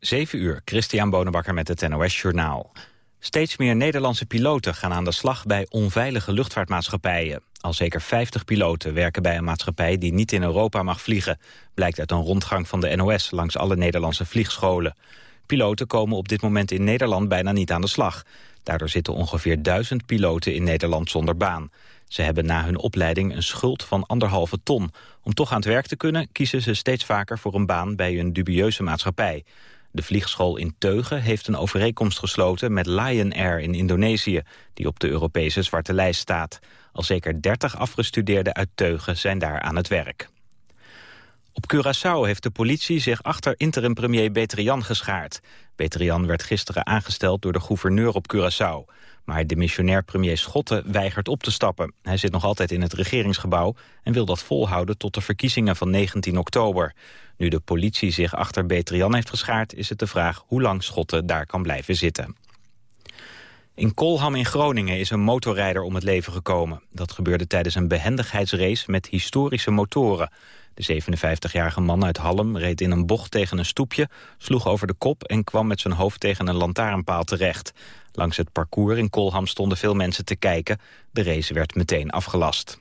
7 uur, Christian Bonenbakker met het NOS Journaal. Steeds meer Nederlandse piloten gaan aan de slag bij onveilige luchtvaartmaatschappijen. Al zeker 50 piloten werken bij een maatschappij die niet in Europa mag vliegen. Blijkt uit een rondgang van de NOS langs alle Nederlandse vliegscholen. Piloten komen op dit moment in Nederland bijna niet aan de slag. Daardoor zitten ongeveer duizend piloten in Nederland zonder baan. Ze hebben na hun opleiding een schuld van anderhalve ton. Om toch aan het werk te kunnen kiezen ze steeds vaker voor een baan bij een dubieuze maatschappij. De vliegschool in Teugen heeft een overeenkomst gesloten met Lion Air in Indonesië, die op de Europese zwarte lijst staat. Al zeker 30 afgestudeerden uit Teugen zijn daar aan het werk. Op Curaçao heeft de politie zich achter interim-premier Betrian geschaard. Betrian werd gisteren aangesteld door de gouverneur op Curaçao. Maar de missionair premier Schotten weigert op te stappen. Hij zit nog altijd in het regeringsgebouw en wil dat volhouden tot de verkiezingen van 19 oktober. Nu de politie zich achter Betrian heeft geschaard is het de vraag hoe lang Schotten daar kan blijven zitten. In Kolham in Groningen is een motorrijder om het leven gekomen. Dat gebeurde tijdens een behendigheidsrace met historische motoren. De 57-jarige man uit Hallem reed in een bocht tegen een stoepje... sloeg over de kop en kwam met zijn hoofd tegen een lantaarnpaal terecht. Langs het parcours in Kolham stonden veel mensen te kijken. De race werd meteen afgelast.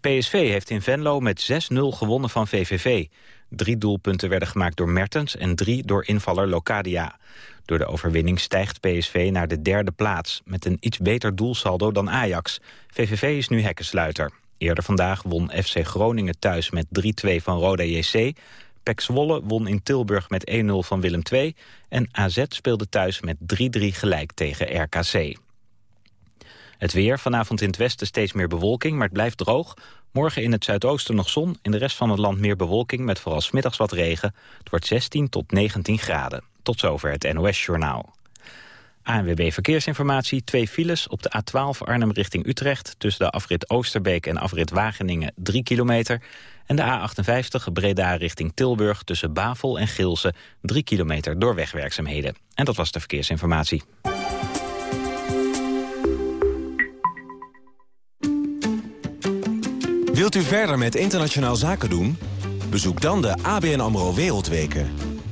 PSV heeft in Venlo met 6-0 gewonnen van VVV. Drie doelpunten werden gemaakt door Mertens en drie door invaller Locadia. Door de overwinning stijgt PSV naar de derde plaats... met een iets beter doelsaldo dan Ajax. VVV is nu hekkensluiter. Eerder vandaag won FC Groningen thuis met 3-2 van Roda JC. PEC Zwolle won in Tilburg met 1-0 van Willem II. En AZ speelde thuis met 3-3 gelijk tegen RKC. Het weer, vanavond in het westen steeds meer bewolking, maar het blijft droog. Morgen in het zuidoosten nog zon, in de rest van het land meer bewolking... met vooral smiddags wat regen. Het wordt 16 tot 19 graden. Tot zover het NOS-journaal. ANWB Verkeersinformatie, twee files op de A12 Arnhem richting Utrecht... tussen de afrit Oosterbeek en afrit Wageningen 3 kilometer... en de A58 Breda richting Tilburg tussen Bavel en Gilsen 3 kilometer door wegwerkzaamheden. En dat was de verkeersinformatie. Wilt u verder met internationaal zaken doen? Bezoek dan de ABN AMRO Wereldweken...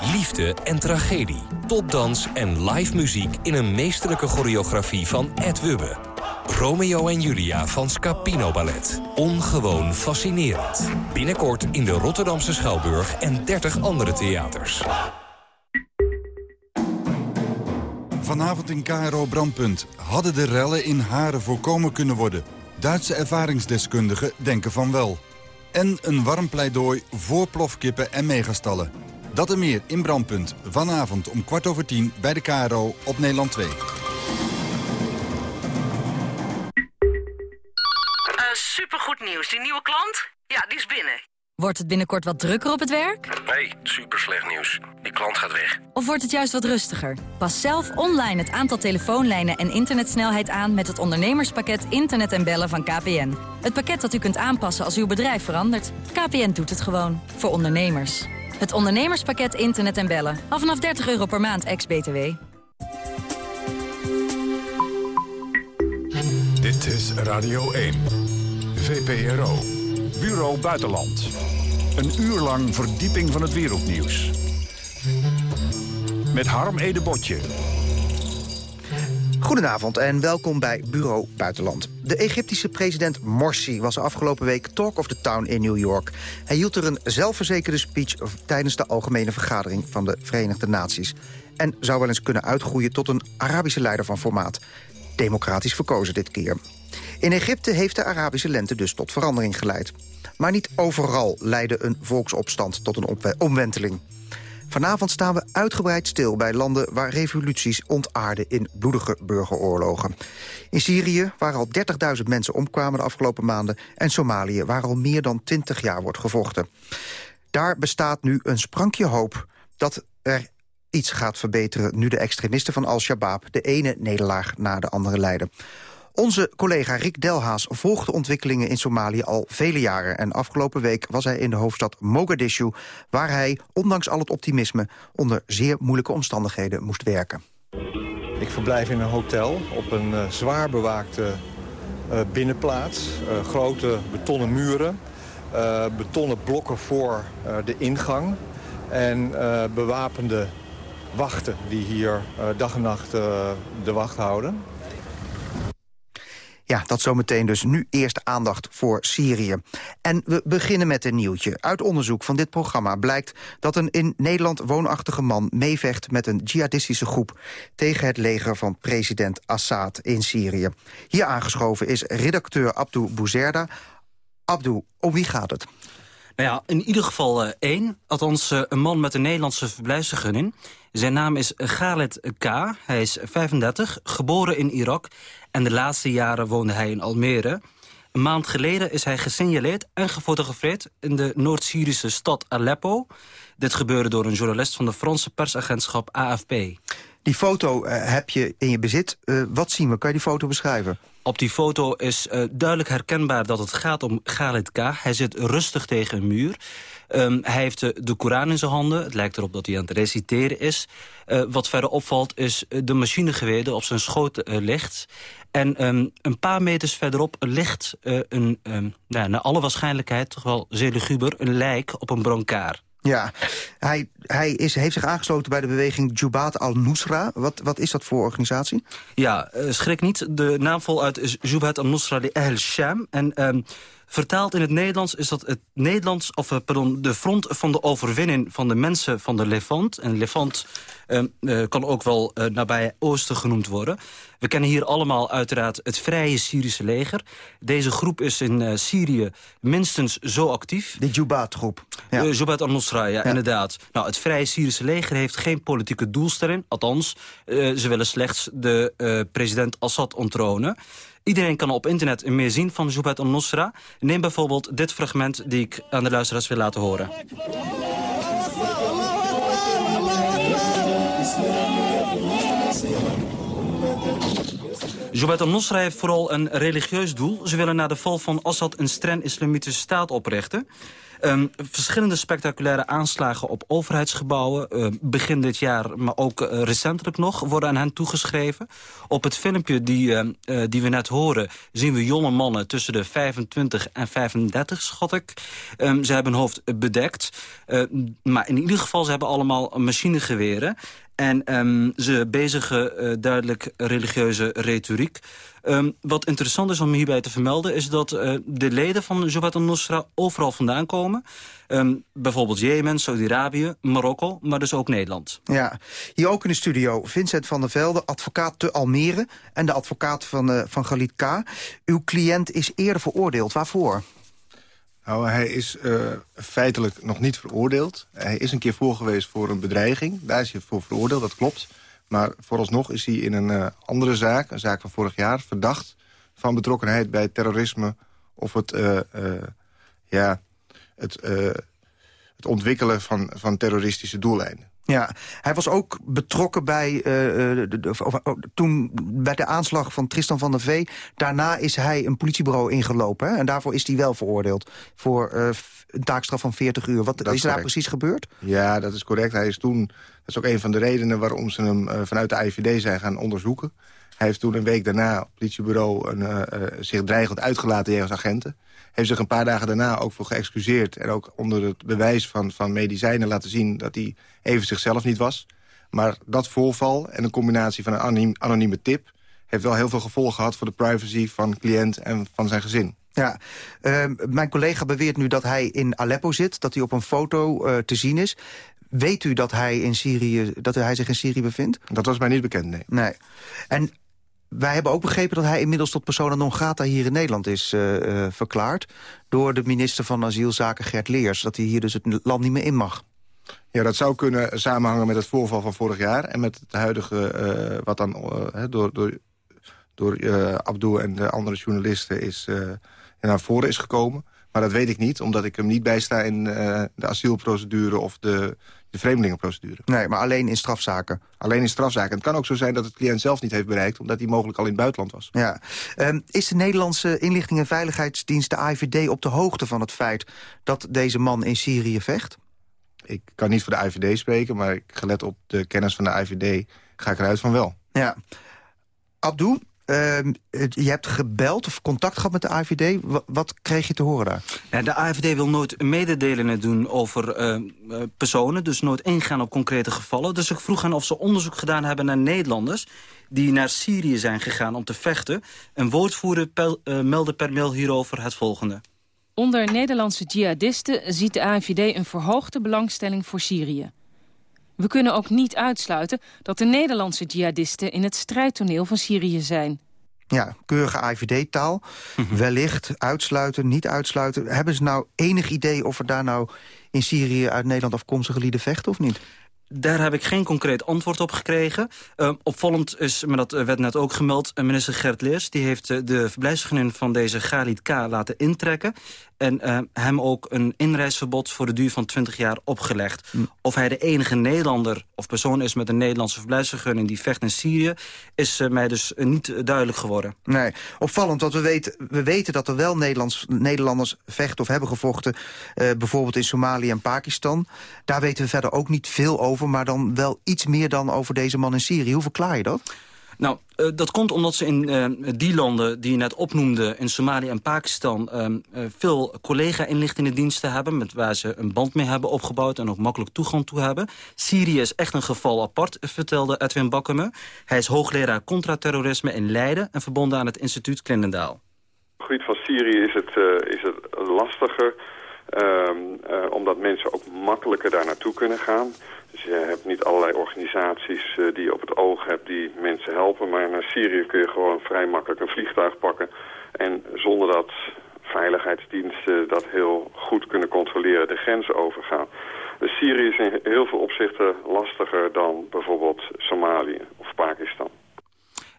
Liefde en tragedie, topdans en live muziek in een meesterlijke choreografie van Ed Wubbe. Romeo en Julia van Scapino Ballet. Ongewoon fascinerend. Binnenkort in de Rotterdamse Schouwburg en 30 andere theaters. Vanavond in KRO Brandpunt. Hadden de rellen in Haren voorkomen kunnen worden? Duitse ervaringsdeskundigen denken van wel. En een warm pleidooi voor plofkippen en megastallen. Dat en meer in Brandpunt. Vanavond om kwart over tien bij de KRO op Nederland 2. Uh, supergoed nieuws. Die nieuwe klant? Ja, die is binnen. Wordt het binnenkort wat drukker op het werk? Nee, super slecht nieuws. Die klant gaat weg. Of wordt het juist wat rustiger? Pas zelf online het aantal telefoonlijnen en internetsnelheid aan... met het ondernemerspakket Internet en Bellen van KPN. Het pakket dat u kunt aanpassen als uw bedrijf verandert. KPN doet het gewoon. Voor ondernemers. Het ondernemerspakket internet en bellen. Al vanaf 30 euro per maand, ex-BTW. Dit is Radio 1. VPRO. Bureau Buitenland. Een uur lang verdieping van het wereldnieuws. Met Harm Edebotje. Goedenavond en welkom bij Bureau Buitenland. De Egyptische president Morsi was afgelopen week Talk of the Town in New York. Hij hield er een zelfverzekerde speech tijdens de Algemene Vergadering van de Verenigde Naties. En zou wel eens kunnen uitgroeien tot een Arabische leider van formaat. Democratisch verkozen dit keer. In Egypte heeft de Arabische lente dus tot verandering geleid. Maar niet overal leidde een volksopstand tot een omwenteling. Vanavond staan we uitgebreid stil bij landen waar revoluties ontaarden in bloedige burgeroorlogen. In Syrië, waar al 30.000 mensen omkwamen de afgelopen maanden... en Somalië, waar al meer dan 20 jaar wordt gevochten. Daar bestaat nu een sprankje hoop dat er iets gaat verbeteren... nu de extremisten van Al-Shabaab de ene nederlaag na de andere leiden. Onze collega Rick Delhaas volgt de ontwikkelingen in Somalië al vele jaren. En afgelopen week was hij in de hoofdstad Mogadishu... waar hij, ondanks al het optimisme, onder zeer moeilijke omstandigheden moest werken. Ik verblijf in een hotel op een uh, zwaar bewaakte uh, binnenplaats. Uh, grote betonnen muren, betonnen blokken voor de ingang... en bewapende wachten die hier dag en nacht de wacht houden. Ja, dat zometeen dus. Nu eerst aandacht voor Syrië. En we beginnen met een nieuwtje. Uit onderzoek van dit programma blijkt dat een in Nederland woonachtige man meevecht met een jihadistische groep tegen het leger van president Assad in Syrië. Hier aangeschoven is redacteur Abdou Bouzerda. Abdou, om wie gaat het? Nou ja, in ieder geval uh, één. Althans, uh, een man met een Nederlandse verblijfsvergunning. Zijn naam is Khaled K. Hij is 35, geboren in Irak. En de laatste jaren woonde hij in Almere. Een maand geleden is hij gesignaleerd en gefotografeerd... in de Noord-Syrische stad Aleppo. Dit gebeurde door een journalist van de Franse persagentschap AFP. Die foto uh, heb je in je bezit. Wat zien we? Kan je die foto beschrijven? Op die foto is uh, duidelijk herkenbaar dat het gaat om Khalid K. Hij zit rustig tegen een muur. Um, hij heeft de, de Koran in zijn handen. Het lijkt erop dat hij aan het reciteren is. Uh, wat verder opvalt is de machinegeweer dat op zijn schoot ligt. En um, een paar meters verderop ligt een, um, nou, naar alle waarschijnlijkheid... toch wel zeer luguber, een lijk op een brancard. Ja, hij, hij is, heeft zich aangesloten bij de beweging Jubaat al-Nusra. Wat, wat is dat voor organisatie? Ja, uh, schrik niet. De naam voluit is Jubaat al-Nusra de El Sham. En um, vertaald in het Nederlands is dat het Nederlands, of uh, pardon, de front van de overwinning van de mensen van de Levant. En Levant um, uh, kan ook wel uh, nabij Oosten genoemd worden. We kennen hier allemaal uiteraard het Vrije Syrische leger. Deze groep is in uh, Syrië minstens zo actief. De Jubaat-groep. Ja. Uh, Jubaat al-Nusra, ja, ja, inderdaad. Nou, het Vrije Syrische leger heeft geen politieke doelstelling. Althans, uh, ze willen slechts de president Assad onttronen. Iedereen kan op internet meer zien van Jubaat al-Nusra. Neem bijvoorbeeld dit fragment die ik aan de luisteraars wil laten horen. Jabhat al-Nusra heeft vooral een religieus doel. Ze willen na de val van Assad een streng islamitische staat oprichten. Um, verschillende spectaculaire aanslagen op overheidsgebouwen... Uh, begin dit jaar, maar ook uh, recentelijk nog, worden aan hen toegeschreven. Op het filmpje die, uh, die we net horen... zien we jonge mannen tussen de 25 en 35, schat ik. Um, ze hebben hun hoofd bedekt. maar in ieder geval, ze hebben allemaal machinegeweren. En um, ze bezigen uh, duidelijk religieuze retoriek. Um, wat interessant is om hierbij te vermelden... is dat uh, de leden van Jabhat al-Nusra overal vandaan komen. Um, bijvoorbeeld Jemen, Saudi-Arabië, Marokko, maar dus ook Nederland. Ja, hier ook in de studio Vincent van der Velde, advocaat te Almere... en de advocaat van, uh, van Galit K. Uw cliënt is eerder veroordeeld. Waarvoor? Nou, hij is uh, feitelijk nog niet veroordeeld. Hij is een keer voor geweest voor een bedreiging. Daar is hij voor veroordeeld, dat klopt. Maar vooralsnog is hij in een uh, andere zaak, een zaak van vorig jaar... verdacht van betrokkenheid bij terrorisme... of het, uh, ja, het, het ontwikkelen van, van terroristische doeleinden. Ja, hij was ook betrokken bij, uh, de, de, of, oh, toen, bij de aanslag van Tristan van der Vee. Daarna is hij een politiebureau ingelopen. Hè? En daarvoor is hij wel veroordeeld voor uh, een taakstraf van 40 uur. Wat dat is, is daar precies gebeurd? Ja, dat is correct. Hij is toen, dat is ook een van de redenen waarom ze hem uh, vanuit de IVD zijn gaan onderzoeken. Hij heeft toen een week daarna op het politiebureau een, zich dreigend uitgelaten jegens agenten heeft zich een paar dagen daarna ook voor geëxcuseerd... en ook onder het bewijs van, van medicijnen laten zien... dat hij even zichzelf niet was. Maar dat voorval en een combinatie van een anoniem, anonieme tip... heeft wel heel veel gevolgen gehad voor de privacy van cliënt en van zijn gezin. Ja, uh, mijn collega beweert nu dat hij in Aleppo zit... dat hij op een foto uh, te zien is. Weet u dat hij, in Syrië, dat hij zich in Syrië bevindt? Dat was mij niet bekend, nee. nee. En wij hebben ook begrepen dat hij inmiddels tot persona non grata hier in Nederland is uh, uh, verklaard... door de minister van Asielzaken Gert Leers, dat hij hier dus het land niet meer in mag. Ja, dat zou kunnen samenhangen met het voorval van vorig jaar... en met het huidige, uh, wat dan door, door, door Abdul en de andere journalisten is, naar voren is gekomen. Maar dat weet ik niet, omdat ik hem niet bijsta in de asielprocedure... of de de vreemdelingenprocedure. Nee, maar alleen in strafzaken? Alleen in strafzaken. het kan ook zo zijn dat het cliënt zelf niet heeft bereikt... omdat hij mogelijk al in het buitenland was. Ja. Um, is de Nederlandse inlichting en veiligheidsdienst, de AIVD... op de hoogte van het feit dat deze man in Syrië vecht? Ik kan niet voor de AIVD spreken, maar gelet op de kennis van de AIVD... ga ik eruit van wel. Ja. Abdou, Ehm, je hebt gebeld of contact gehad met de AIVD. Wat, kreeg je te horen daar? Ja, de AIVD wil nooit mededelingen doen over ehm, eh, personen. Dus nooit ingaan op concrete gevallen. Dus ik vroeg hen of ze onderzoek gedaan hebben naar Nederlanders... die naar Syrië zijn gegaan om te vechten. Een woordvoerder uh, meldde per mail hierover het volgende. Onder Nederlandse jihadisten ziet de AIVD een verhoogde belangstelling voor Syrië. We kunnen ook niet uitsluiten dat de Nederlandse jihadisten in het strijdtoneel van Syrië zijn. Ja, keurige IVD-taal. Mhm. Wellicht uitsluiten, niet uitsluiten. Hebben ze nou enig idee of er daar nou in Syrië uit Nederland afkomstige lieden vechten of niet? Daar heb ik geen concreet antwoord op gekregen. Uh, opvallend is, maar dat werd net ook gemeld... Eh, minister Gert Leers die heeft uh, de verblijfsvergunning van deze Galit K. laten intrekken... en uh, hem ook een inreisverbod voor de duur van 20 jaar opgelegd. Hm. Of hij de enige Nederlander of persoon is met een Nederlandse verblijfsvergunning... die vecht in Syrië, is mij dus niet duidelijk geworden. Nee, opvallend, want we weten, we weten dat er wel Nederlands, Nederlanders vechten of hebben gevochten... bijvoorbeeld in Somalië en Pakistan. Daar weten we verder ook niet veel over maar dan wel iets meer dan over deze man in Syrië. Hoe verklaar je dat? Nou, uh, dat komt omdat ze in uh, die landen die je net opnoemde... in Somalië en Pakistan uh, veel collega-inlichtingendiensten hebben... Met waar ze een band mee hebben opgebouwd en ook makkelijk toegang toe hebben. Syrië is echt een geval apart, vertelde Edwin Bakkeme. Hij is hoogleraar contraterrorisme in Leiden... en verbonden aan het instituut Klindendaal. Op het gebied van Syrië is het, is het lastiger... Ehm, omdat mensen ook makkelijker daar naartoe kunnen gaan... Dus je hebt niet allerlei organisaties uh, die je op het oog hebt die mensen helpen. Maar naar Syrië kun je gewoon vrij makkelijk een vliegtuig pakken. En zonder dat veiligheidsdiensten dat heel goed kunnen controleren de grens overgaan. Dus Syrië is in heel veel opzichten lastiger dan bijvoorbeeld Somalië of Pakistan.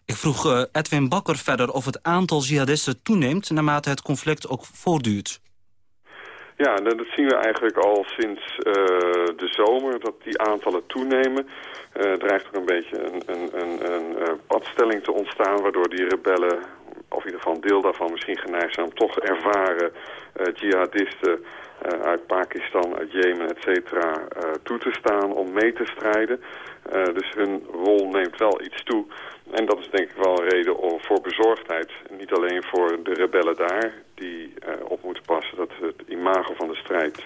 Ik vroeg uh, Edwin Bakker verder of het aantal jihadisten toeneemt... naarmate het conflict ook voortduurt. Ja, dat zien we eigenlijk al sinds uh, de zomer, dat die aantallen toenemen. Uh, dreigt ook een beetje een, een, een, een uh, padstelling te ontstaan, waardoor die rebellen, of in ieder geval een deel daarvan misschien geneigd zijn om toch ervaren jihadisten uit Pakistan, uit Jemen, et cetera, toe te staan om mee te strijden. dus hun rol neemt wel iets toe. En dat is denk ik wel een reden voor bezorgdheid. Niet alleen voor de rebellen daar, die op moeten passen dat het imago van de strijd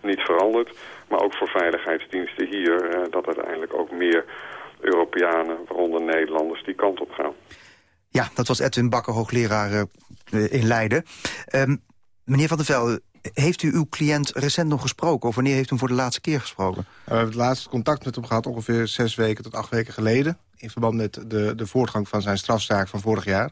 niet verandert. Maar ook voor veiligheidsdiensten hier, dat uiteindelijk ook meer Europeanen, waaronder Nederlanders, die kant op gaan. Ja, dat was Edwin Bakker, hoogleraar in Leiden. Um, meneer Van der Velde, heeft u uw cliënt recent nog gesproken? Of wanneer heeft u hem voor de laatste keer gesproken? we hebben het laatste contact met hem gehad ongeveer zes weken tot acht weken geleden. In verband met de, de voortgang van zijn strafzaak van vorig jaar.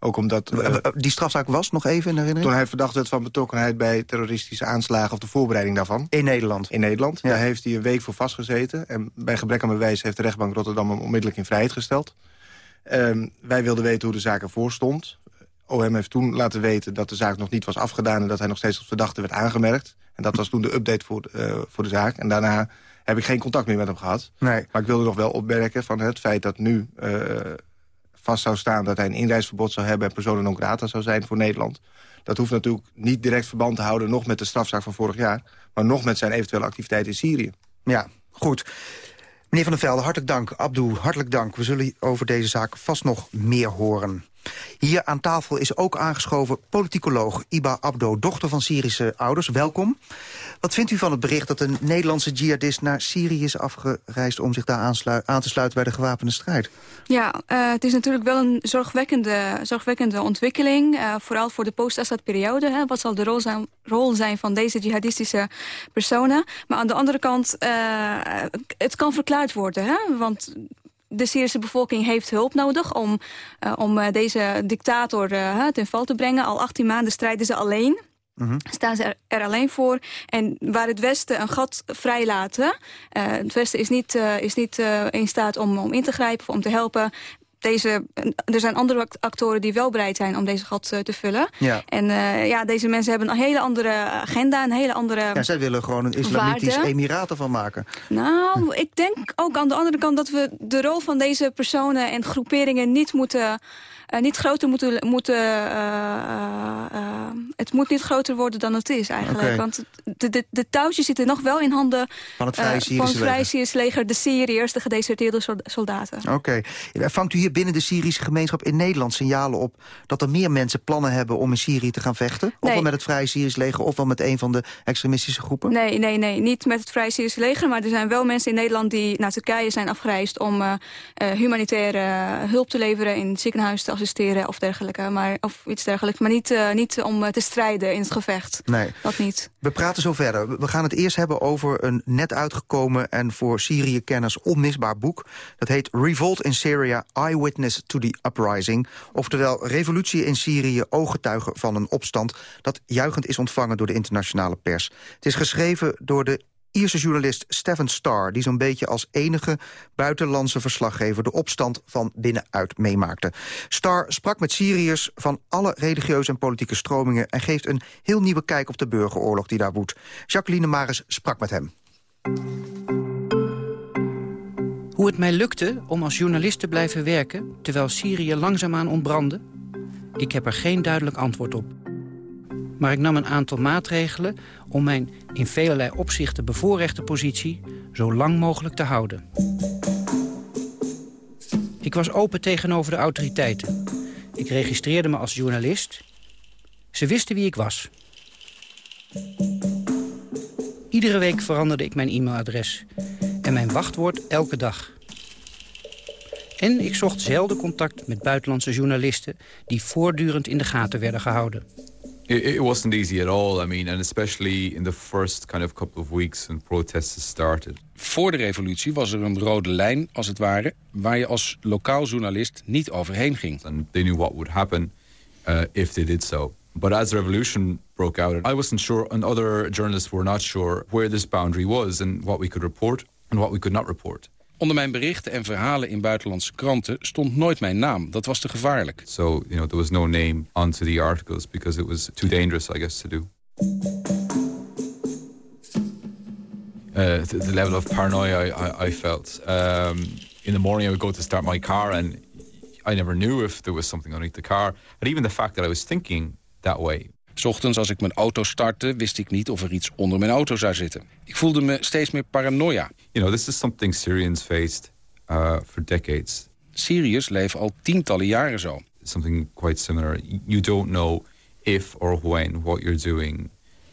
Ook omdat... Uh, die strafzaak was, nog even in herinnering? Toen hij verdacht werd van betrokkenheid bij terroristische aanslagen... of de voorbereiding daarvan. In Nederland? In Nederland. Daar heeft hij een week voor vastgezeten. En bij gebrek aan bewijs heeft de rechtbank Rotterdam hem onmiddellijk in vrijheid gesteld. Um, wij wilden weten hoe de zaak ervoor stond. OM heeft toen laten weten dat de zaak nog niet was afgedaan... en dat hij nog steeds als verdachte werd aangemerkt. En dat was toen de update voor, uh, voor de zaak. En daarna heb ik geen contact meer met hem gehad. Nee. Maar ik wilde nog wel opmerken van het feit dat nu uh, vast zou staan... dat hij een inreisverbod zou hebben en personen non grata zou zijn voor Nederland. Dat hoeft natuurlijk niet direct verband te houden... nog met de strafzaak van vorig jaar... maar nog met zijn eventuele activiteit in Syrië. Ja, goed. Meneer Van der Velde, hartelijk dank. Abdou, hartelijk dank. We zullen over deze zaak vast nog meer horen. Hier aan tafel is ook aangeschoven politicoloog Iba Abdo, dochter van Syrische ouders. Welkom. Wat vindt u van het bericht dat een Nederlandse jihadist naar Syrië is afgereisd... om zich daar aan te sluiten bij de gewapende strijd? Ja, uh, het is natuurlijk wel een zorgwekkende, zorgwekkende ontwikkeling. Uh, vooral voor de post-Assad-periode. Wat zal de rol zijn, van deze jihadistische personen? Maar aan de andere kant, uh, het kan verklaard worden. Hè? Want de Syrische bevolking heeft hulp nodig om, uh, om uh, deze dictator uh, ten val te brengen. Al 18 maanden strijden ze alleen. Mm -hmm. Staan ze er, er, alleen voor. En waar het Westen een gat vrijlaat... het Westen is niet, is niet in staat om, om in te grijpen, om te helpen deze, er zijn andere actoren die wel bereid zijn om deze gat te vullen. Ja. En ja, deze mensen hebben een hele andere agenda, een hele andere Ja, zij willen gewoon een islamitisch emiraat ervan maken. Nou, ik denk ook aan de andere kant dat we de rol van deze personen en groeperingen niet moeten uh, niet groter moeten... moeten uh, uh, het moet niet groter worden dan het is eigenlijk. Okay. Want de, de, de touwtjes zitten nog wel in handen van het Vrije Syrische leger. leger. De Syriërs, de gedeserteerde soldaten. Oké. Okay. Vangt u hier binnen de Syrische gemeenschap in Nederland signalen op... dat er meer mensen plannen hebben om in Syrië te gaan vechten? Nee. Ofwel met het Vrije Syrische leger ofwel met een van de extremistische groepen? Nee, nee, nee. Niet met het Vrije Syrische leger. Maar er zijn wel mensen in Nederland die naar Turkije zijn afgereisd... om humanitaire hulp te leveren in ziekenhuizen of dergelijke. Maar, of iets dergelijks. Maar niet, uh, niet om uh, te strijden in het gevecht. Nee. Dat niet. We praten zo verder. We gaan het eerst hebben over een net uitgekomen... en voor Syrië-kenners onmisbaar boek. Dat heet Revolt in Syria, Eyewitness to the Uprising. Oftewel Revolutie in Syrië, ooggetuigen van een opstand... dat juichend is ontvangen door de internationale pers. Het is geschreven door de Ierse journalist Stephen Starr... die zo'n beetje als enige buitenlandse verslaggever... de opstand van binnenuit meemaakte. Starr sprak met Syriërs van alle religieuze en politieke stromingen... en geeft een heel nieuwe kijk op de burgeroorlog die daar woedt. Jacqueline Maris sprak met hem. Hoe het mij lukte om als journalist te blijven werken... terwijl Syrië langzaamaan ontbrandde? Ik heb er geen duidelijk antwoord op. Maar ik nam een aantal maatregelen om mijn in velelei opzichten bevoorrechte positie zo lang mogelijk te houden. Ik was open tegenover de autoriteiten. Ik registreerde me als journalist. Ze wisten wie ik was. Iedere week veranderde ik mijn e-mailadres en mijn wachtwoord elke dag. En ik zocht zelden contact met buitenlandse journalisten... die voortdurend in de gaten werden gehouden. It, it, wasn't easy at all. I mean, and especially in the first kind of couple of weeks when protests started. Voor de revolutie was er een rode lijn, als het ware, waar je als lokaal journalist niet overheen ging. And they knew what would happen uh, if they did so. But as the revolution broke out, I wasn't sure, and other journalists were not sure where this boundary was and what we could report and what we could not report. Onder mijn berichten en verhalen in buitenlandse kranten stond nooit mijn naam. Dat was te gevaarlijk. So, you know, there was no name onto the articles because it was too dangerous, I guess, to do. Uh, the, the, level of paranoia I, I, I felt. Um, in the morning I would go to start my car and I never knew if there was something underneath the car. And even the fact that I was thinking that way ochtends als ik mijn auto startte, wist ik niet of er iets onder mijn auto zou zitten. Ik voelde me steeds meer paranoia. You know, this is something Syrians faced uh, for decades. Syriërs leven al tientallen jaren zo. Something quite similar. You don't know if or when what you're doing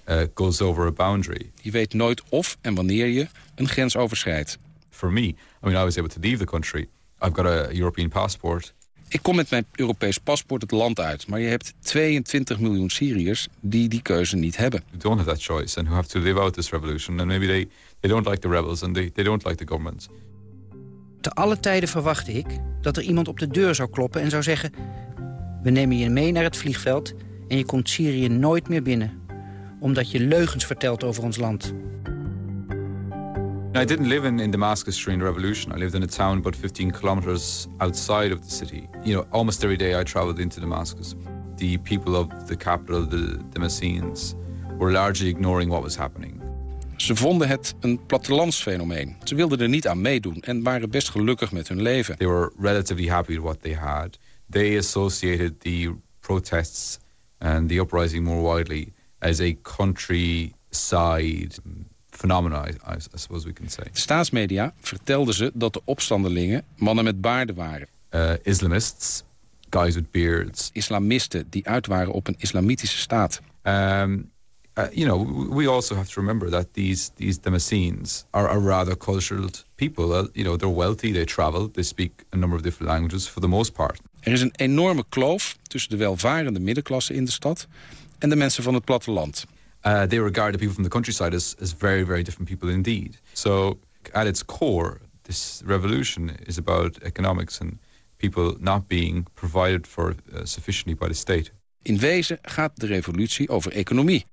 uh, goes over a boundary. Je weet nooit of en wanneer je een grens overschrijdt. For me, I mean, I was able to leave the country. I've got a European passport. Ik kom met mijn Europees paspoort het land uit. Maar je hebt 22 miljoen Syriërs die die keuze niet hebben. Who don't have that choice and who have to live out this revolution. And maybe they, they don't like the rebels and they, they don't like the government. Te alle tijden verwachtte ik dat er iemand op de deur zou kloppen en zou zeggen... we nemen je mee naar het vliegveld en je komt Syrië nooit meer binnen. Omdat je leugens vertelt over ons land. I didn't live in, in Damascus during the revolution. I lived in a town about 15 kilometers outside of the city. You know, almost every day I traveled into Damascus. The people of the capital, the Damascenes, were largely ignoring what was happening. Ze vonden het een plattelandsfenomeen. Ze wilden er niet aan meedoen en waren best gelukkig met hun leven. They were relatively happy with what they had. They associated the protests and the uprising more widely as a countryside phenomena, I, I suppose we can say. De staatsmedia vertelden ze dat de opstandelingen mannen met baarden waren. Uh, Islamists, guys with beards. Islamisten die uit waren op een islamitische staat. Um, uh, you know, we also have to remember that these these Damascenes are a rather cultured people. Uh, you know, they're wealthy, they travel, they speak a number of different languages for the most part. Er is een enorme kloof tussen de welvarende middenklasse in de stad en de mensen van het platteland. Uh, they regard the people from the countryside as, as very, very different people indeed. So, at its core, this revolution is about economics and people not being provided for uh, sufficiently by the state. In wezen gaat de revolutie over economie.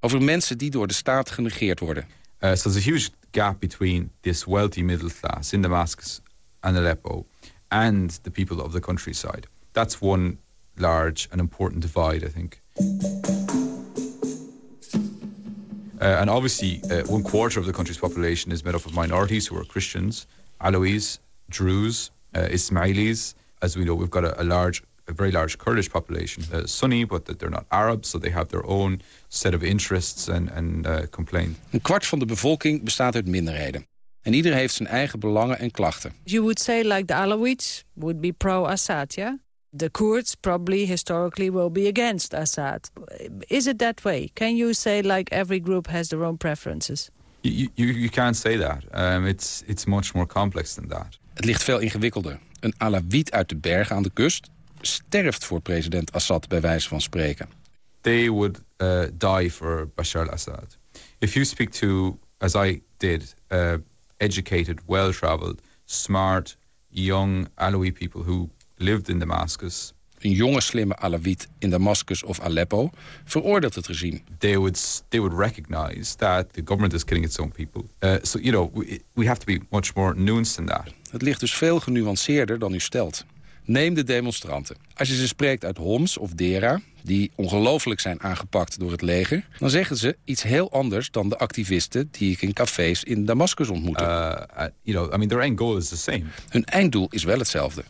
Over mensen die door de staat genegeerd worden. Uh, so there's a huge gap between this wealthy middle class in Damascus and Aleppo and the people of the countryside. That's one large and important divide, I think. Uh, and obviously, uh, one quarter of the country's population is made up of minorities who are Christians, Alawis, Druze, uh, Ismailis. As we know, we've got a, a large, a very large Kurdish population, uh, Sunni, but that they're not Arab, so they have their own set of interests and, and uh, complaints. Een kwart van de bevolking bestaat uit minderheden. En ieder heeft zijn eigen belangen en klachten. You would say like the Alawites would be pro-Assad, yeah? The Kurds probably historically will be against Assad. Is it that way? Can you say like every group has their own preferences? You, you, you can't say that. Um, it's, it's much more complex than that. Het ligt veel ingewikkelder. Een Alawit uit de bergen aan de kust sterft voor president Assad bij wijze van spreken. They would uh, die for Bashar al-Assad. If you speak to, as I did, uh, educated, well-traveled, smart, young Alawi people who lived in Damascus. Een jonge, slimme Alawit in Damascus of Aleppo veroordeelt het regime. They would, they would recognize that the government is killing its own people. Uh, so, you know, we, we have to be much more nuanced than that. Het ligt dus veel genuanceerder dan u stelt. Neem de demonstranten. Als je ze spreekt uit Homs of Dera, die ongelooflijk zijn aangepakt door het leger... dan zeggen ze iets heel anders dan de activisten die ik in cafés in Damascus ontmoette. Uh, you know, I mean, their end goal is the same. Hun einddoel is wel hetzelfde.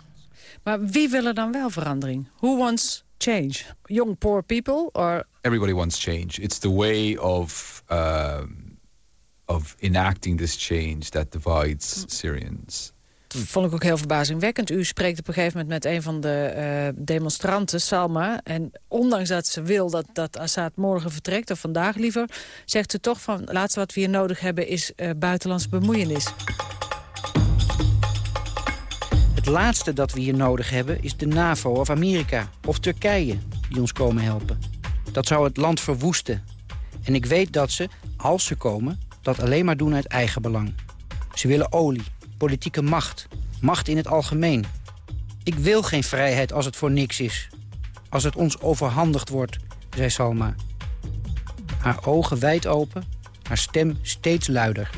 Maar wie wil er dan wel verandering? Who wants change? Young poor people or Everybody wants change. It's the way of um, of enacting this change that divides Syrians. Dat vond ik ook heel verbazingwekkend. U spreekt op een gegeven moment met een van de uh, demonstranten, Salma. En ondanks dat ze wil dat, dat Assad morgen vertrekt, of vandaag liever... zegt ze toch van, laatste wat we hier nodig hebben is uh, buitenlandse bemoeienis. Het laatste dat we hier nodig hebben is de NAVO of Amerika of Turkije die ons komen helpen. Dat zou het land verwoesten. En ik weet dat ze, als ze komen, dat alleen maar doen uit eigen belang. Ze willen olie, politieke macht, macht in het algemeen. Ik wil geen vrijheid als het voor niks is. Als het ons overhandigd wordt, zei Salma. Haar ogen wijd open, haar stem steeds luider.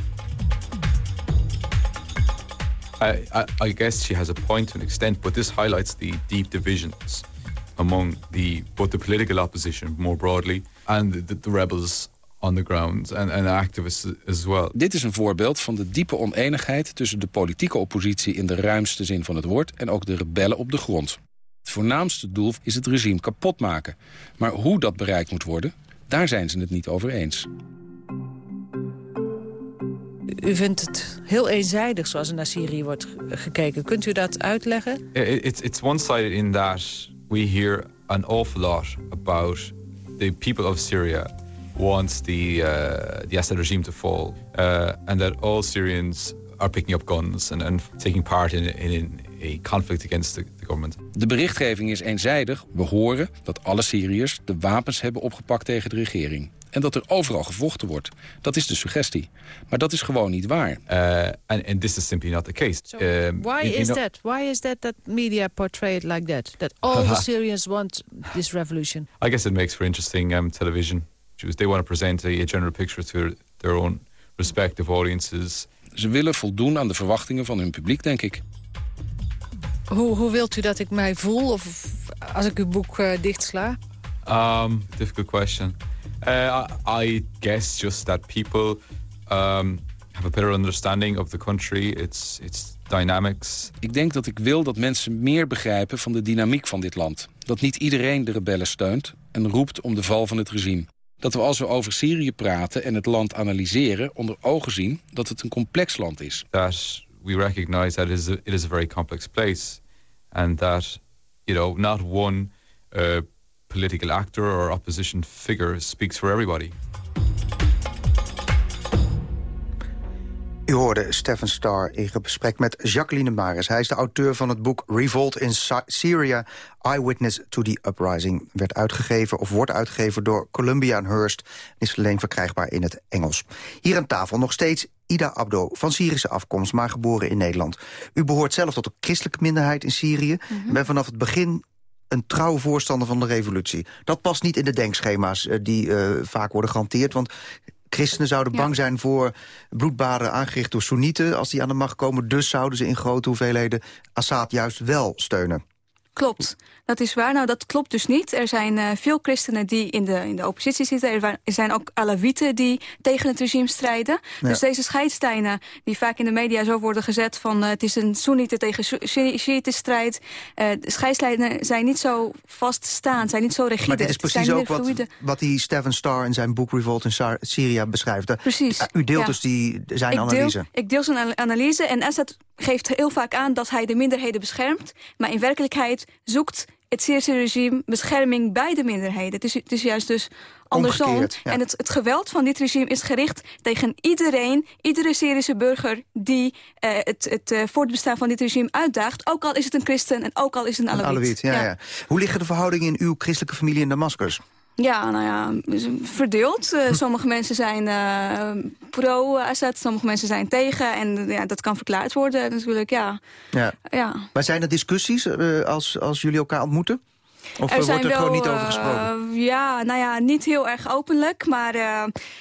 I, I, I guess she has a point to an extent, but this highlights the deep divisions among the both the political opposition more broadly and the, the rebels on the ground and, and activists as well. Dit is een voorbeeld van de diepe oneenigheid tussen de politieke oppositie in de ruimste zin van het woord en ook de rebellen op de grond. Het voornaamste doel is het regime kapot maken. Maar hoe dat bereikt moet worden, daar zijn ze het niet over eens. U vindt het heel eenzijdig zoals er naar Syrië wordt gekeken. Kunt u dat uitleggen? It's, it's one-sided in that we hear an awful lot about the people of Syria wants the, uh, the Assad regime to fall uh, and that all Syrians are picking up guns and, and taking part in, in a conflict against the, the government. De berichtgeving is eenzijdig. We horen dat alle Syriërs de wapens hebben opgepakt tegen de regering. En dat er overal gevochten wordt. Dat is de suggestie. Maar dat is gewoon niet waar. Uh, and, and this is simply not the case. So um, why you, you is know, that? Why is that that media portray it like that? That all the Syrians want this revolution? I guess it makes for interesting um, television. They want to present a, a general picture to their own respective audiences. Ze willen voldoen aan de verwachtingen van hun publiek, denk ik. Hoe, hoe wilt u dat ik mij voel of als ik uw boek uh, dichtsla? Um, difficult question. Uh, I guess just that people um, have a better understanding of the country, its, its dynamics. Ik denk dat ik wil dat mensen meer begrijpen van de dynamiek van dit land. Dat niet iedereen de rebellen steunt en roept om de val van het regime. Dat we als we over Syrië praten en het land analyseren... onder ogen zien dat het een complex land is. That we recognize that it is a, it is a very complex place. And that, you know, not one uh, political actor or opposition figure speaks for everybody. U hoorde Stephen Starr in gesprek met Jacqueline Maris. Hij is de auteur van het boek Revolt in Syria... Eyewitness to the Uprising. Werd uitgegeven of wordt uitgegeven door Columbia Hearst... en is alleen verkrijgbaar in het Engels. Hier aan tafel nog steeds Ida Abdo, van Syrische afkomst... maar geboren in Nederland. U behoort zelf tot de christelijke minderheid in Syrië... en bent vanaf het begin een trouw voorstander van de revolutie. Dat past niet in de denkschema's uh, die uh, vaak worden gehanteerd... want Christenen zouden bang zijn voor bloedbaden aangericht door Soenieten... als die aan de macht komen. Dus zouden ze in grote hoeveelheden Assad juist wel steunen. Klopt, dat is waar. Nou, dat klopt dus niet. Er zijn uh, veel christenen die in de, in de oppositie zitten. Er zijn ook Alawieten die tegen het regime strijden. Ja. Dus deze scheidstijnen, die vaak in de media zo worden gezet... van uh, het is een Soenieten tegen Shiiten strijd. Uh, de scheidslijnen zijn niet zo vaststaand, zijn niet zo rigide. Maar dit is precies ook wat, wat die Stephen Starr in zijn boek Revolt in Syria beschrijft. Precies. U deelt ja. dus die, zijn ik analyse. Deel, ik deel zijn analyse en Assad geeft heel vaak aan dat hij de minderheden beschermt. Maar in werkelijkheid zoekt het Syrische regime bescherming bij de minderheden. Het is, het is juist dus andersom. Ja. En het, het, geweld van dit regime is gericht tegen iedereen... iedere Syrische burger die uh, het, het uh, voortbestaan van dit regime uitdaagt. Ook al is het een christen en ook al is het een Alawit. Ja. Ja. Hoe liggen de verhoudingen in uw christelijke familie in Damascus? Ja, nou ja, verdeeld. Uh, sommige mensen zijn uh, pro-Assad, sommige mensen zijn tegen. En ja, dat kan verklaard worden natuurlijk, ja. ja. ja. Maar zijn er discussies uh, als, als jullie elkaar ontmoeten? Of er wordt zijn er wel, gewoon niet over gesproken? Uh, ja, nou ja, niet heel erg openlijk. Maar uh,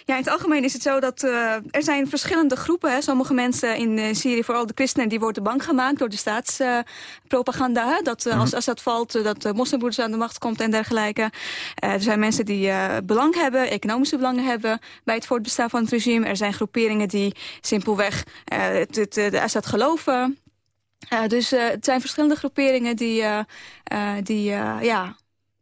ja, in het algemeen is het zo dat uh, er zijn verschillende groepen. Hè. Sommige mensen in Syrië, vooral de christenen, die worden bang gemaakt door de staatspropaganda. Hè. Dat als Assad valt, dat de moslimbroeders aan de macht komt en dergelijke. er zijn mensen die belang hebben, economische belangen hebben bij het voortbestaan van het regime. Er zijn groeperingen die simpelweg het, het, de Assad geloven. Uh, dus uh, het zijn verschillende groeperingen die, uh, die ja,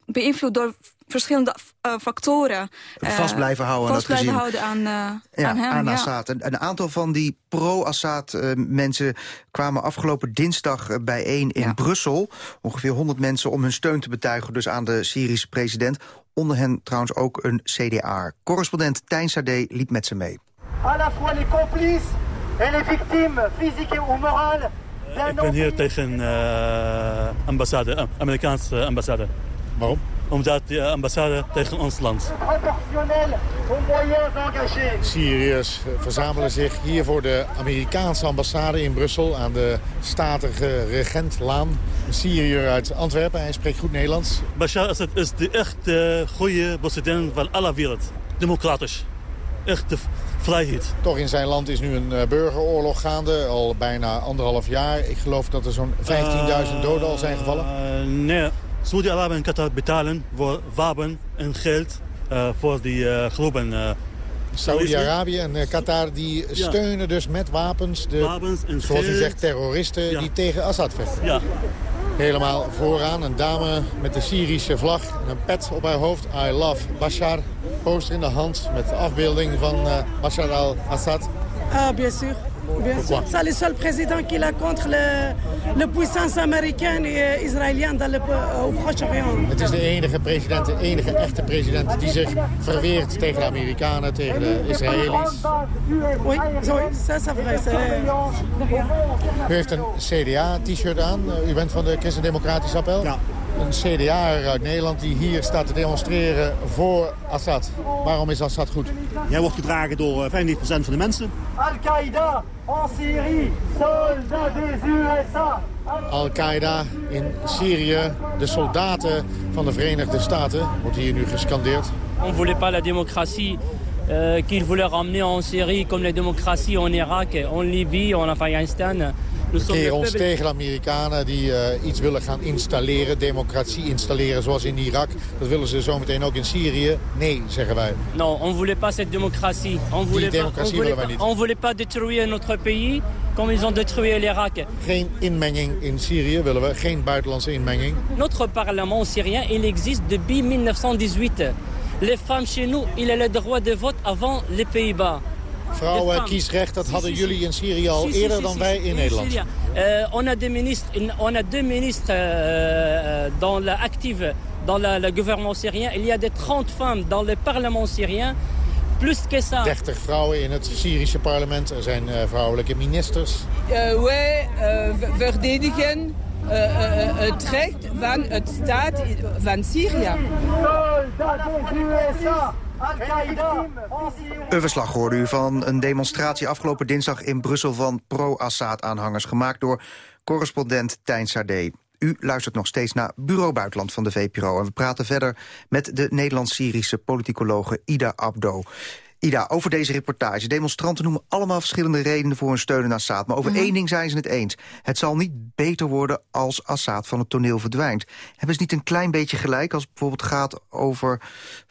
beïnvloed door verschillende factoren. vast blijven houden vast aan blijven houden aan, ja, aan hem. Aan ja. Assad. Een, een, aantal van die pro-Assad mensen kwamen afgelopen dinsdag bijeen in ja. Brussel. Ongeveer 100 mensen om hun steun te betuigen dus aan de Syrische president. Onder hen trouwens ook een CDA. Correspondent Tijn Sade liep met ze mee. À la fois les complices et les victimes physiques ou morales ik ben hier tegen uh, ambassade, uh, Amerikaanse ambassade. Waarom? Omdat de ambassade tegen ons land. Syriërs verzamelen zich hier voor de Amerikaanse ambassade in Brussel... aan de statige regentlaan. Een Syriër uit Antwerpen, hij spreekt goed Nederlands. Bashar Assad is de echte goede president van alle wereld. Democratisch. Echte vrijheid. Toch in zijn land is nu een uh, burgeroorlog gaande, al bijna anderhalf jaar. Ik geloof dat er zo'n 15.000 uh, doden al zijn gevallen. Uh, nee, Saudi-Arabië en Qatar betalen voor wapen en geld voor die groepen. Saudi-Arabië en Qatar die ja. steunen dus met wapens de, wapens en zoals u zegt, terroristen ja. die tegen Assad vechten. Ja. Helemaal vooraan een dame met de Syrische vlag en een pet op haar hoofd. I love Bashar. Poster in de hand met de afbeelding van uh, Bashar al-Assad. Ah, bien sûr. Bien sûr. C'est le seul président qui l'a contre le, le puissance américaine et israélienne dans le, au Proche-Orient. Het is de enige president, de enige echte president die zich verweert tegen de Amerikanen, tegen de Israëli's. Oui, oui ça c'est vrai. U heeft een CDA-t-shirt aan. U bent van de Christen-Democratische Appel. Ja. Een CDA uit Nederland die hier staat te demonstreren voor Assad. Waarom is Assad goed? Jij wordt gedragen door 95% van de mensen. Al-Qaeda en Syrië, soldat des USA. Al-Qaeda in Syrië, de soldaten van de Verenigde Staten, wordt hier nu gescandeerd. On voulait pas la démocratie euh, qu'ils voulaient ramener en Syrie comme la démocratie en Irak, en Libye, en Afghanistan. We keren ons tegen de Amerikanen die uh, iets willen gaan installeren, democratie installeren zoals in Irak. Dat willen ze zometeen ook in Syrië. Nee, zeggen wij. Non, on voulait pas cette démocratie. On Die democratie pas, willen wij niet. On voulait pas détruire notre pays comme ils ont détruit l'Irak. Geen inmenging in Syrië willen we, geen buitenlandse inmenging. Notre parlement syrien, il existe depuis 1918. Les femmes chez nous, il a le droit de vote avant les Pays-Bas. Vrouwenkiesrecht, dat hadden jullie in Syrië al eerder dan wij in Nederland. On a deux ministres, on a deux ministres uh, dans la active dans la, le gouvernement syrien. Il y a des 30 femmes dans le parlement syrien. Plus que ça. 30 vrouwen in het Syrische parlement. Er zijn uh, vrouwelijke ministers. Uh, wij verdedigen het recht van het staat van Syrië. Een verslag hoorde u van een demonstratie afgelopen dinsdag in Brussel van pro-Assad-aanhangers, gemaakt door correspondent Tijn Sade. U luistert nog steeds naar Bureau Buitenland van de VPRO. En we praten verder met de Nederlands-Syrische politicologe Ida Abdo. Ida, over deze reportage. Demonstranten noemen allemaal verschillende redenen voor hun steun aan Assad. Maar over Mhm. één ding zijn ze het eens. Het zal niet beter worden als Assad van het toneel verdwijnt. Hebben ze niet een klein beetje gelijk als het bijvoorbeeld gaat over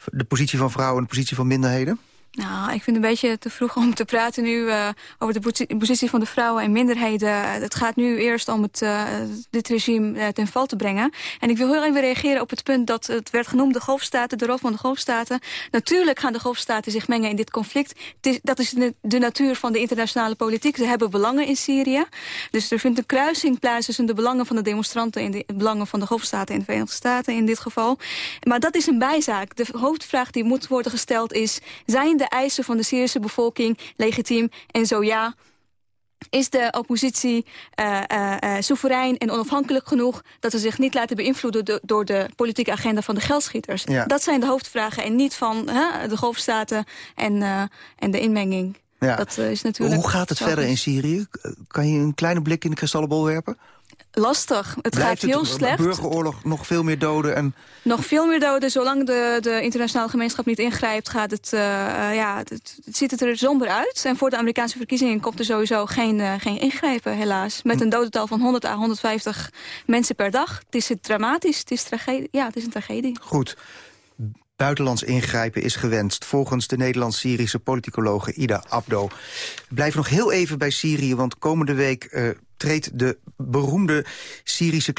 de positie van vrouwen en de positie van minderheden? Nou, ik vind het een beetje te vroeg om te praten nu uh, over de posi positie van de vrouwen en minderheden. Het gaat nu eerst om het, uh, dit regime ten val te brengen. En ik wil heel even reageren op het punt dat het werd genoemd... de golfstaten, de rol van de golfstaten. Natuurlijk gaan de golfstaten zich mengen in dit conflict. Is, dat is de, natuur van de internationale politiek. Ze hebben belangen in Syrië. Dus er vindt een kruising plaats tussen de belangen van de demonstranten... en de belangen van de golfstaten in de Verenigde Staten in dit geval. Maar dat is een bijzaak. De hoofdvraag die moet worden gesteld is... zijn de eisen van de Syrische bevolking legitiem? En zo ja, is de oppositie uh, uh, uh, soeverein en onafhankelijk genoeg... dat ze zich niet laten beïnvloeden do door de politieke agenda van de geldschieters? Ja. Dat zijn de hoofdvragen en niet van de golfstaten en, en de inmenging. Ja. Dat is natuurlijk Hoe gaat het verder in Syrië? Kan je een kleine blik in de kristallenbol werpen? Lastig. Het Blijft gaat heel het, slecht. burgeroorlog, nog veel meer doden? En... Nog veel meer doden. Zolang de, de internationale gemeenschap niet ingrijpt, gaat het, uh, uh, ja, het, het, ziet het er somber uit. En voor de Amerikaanse verkiezingen komt er sowieso geen, uh, geen ingrijpen, helaas. Met een dodental van 100 à 150 mensen per dag. Het is dramatisch. Het is, tragedie. Ja, het is een tragedie. Goed. Buitenlands ingrijpen is gewenst, volgens de Nederlands-Syrische politicologe Ida Abdo. We blijven nog heel even bij Syrië, want komende week uh, treedt de beroemde Syrische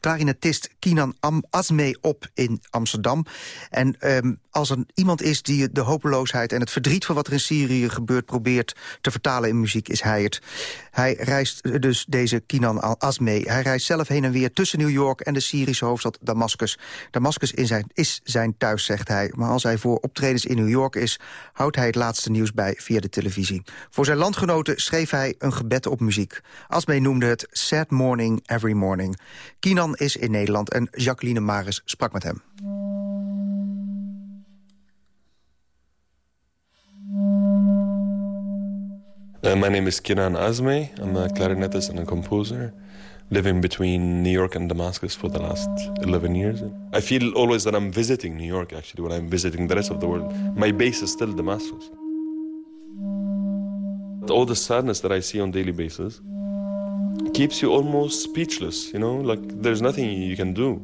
klarinetist, Kinan Asmeh op in Amsterdam. En um, als er iemand is die de hopeloosheid en het verdriet van wat er in Syrië gebeurt probeert te vertalen in muziek, is hij het. Hij reist dus deze Kinan Asmeh. Hij reist zelf heen en weer tussen New York en de Syrische hoofdstad Damascus. Damascus zijn, is zijn thuis, zegt hij. Maar als hij voor optredens in New York is, houdt hij het laatste nieuws bij via de televisie. Voor zijn landgenoten schreef hij een gebed op muziek. Asmeh noemde het Sad Morning Every Morning. Kinan is in Nederland en Jacqueline Maris sprak met hem. Uh, my name is Kinan Azmeh. I'm a clarinetist and a composer living between New York and Damascus for the last 11 years. I feel always that I'm visiting New York, actually, when I'm visiting the rest of the world. My base is still Damascus. All the sadness that I see on daily basis keeps you almost speechless, you know? Like, there's nothing you can do.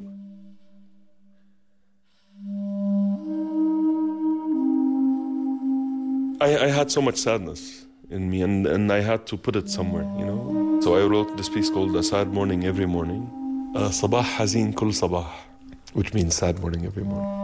I, I had so much sadness in me, and, and I had to put it somewhere, you know? So I wrote this piece called A Sad Morning Every Morning. Uh, صباح حزين كل صباح, which means sad morning every morning.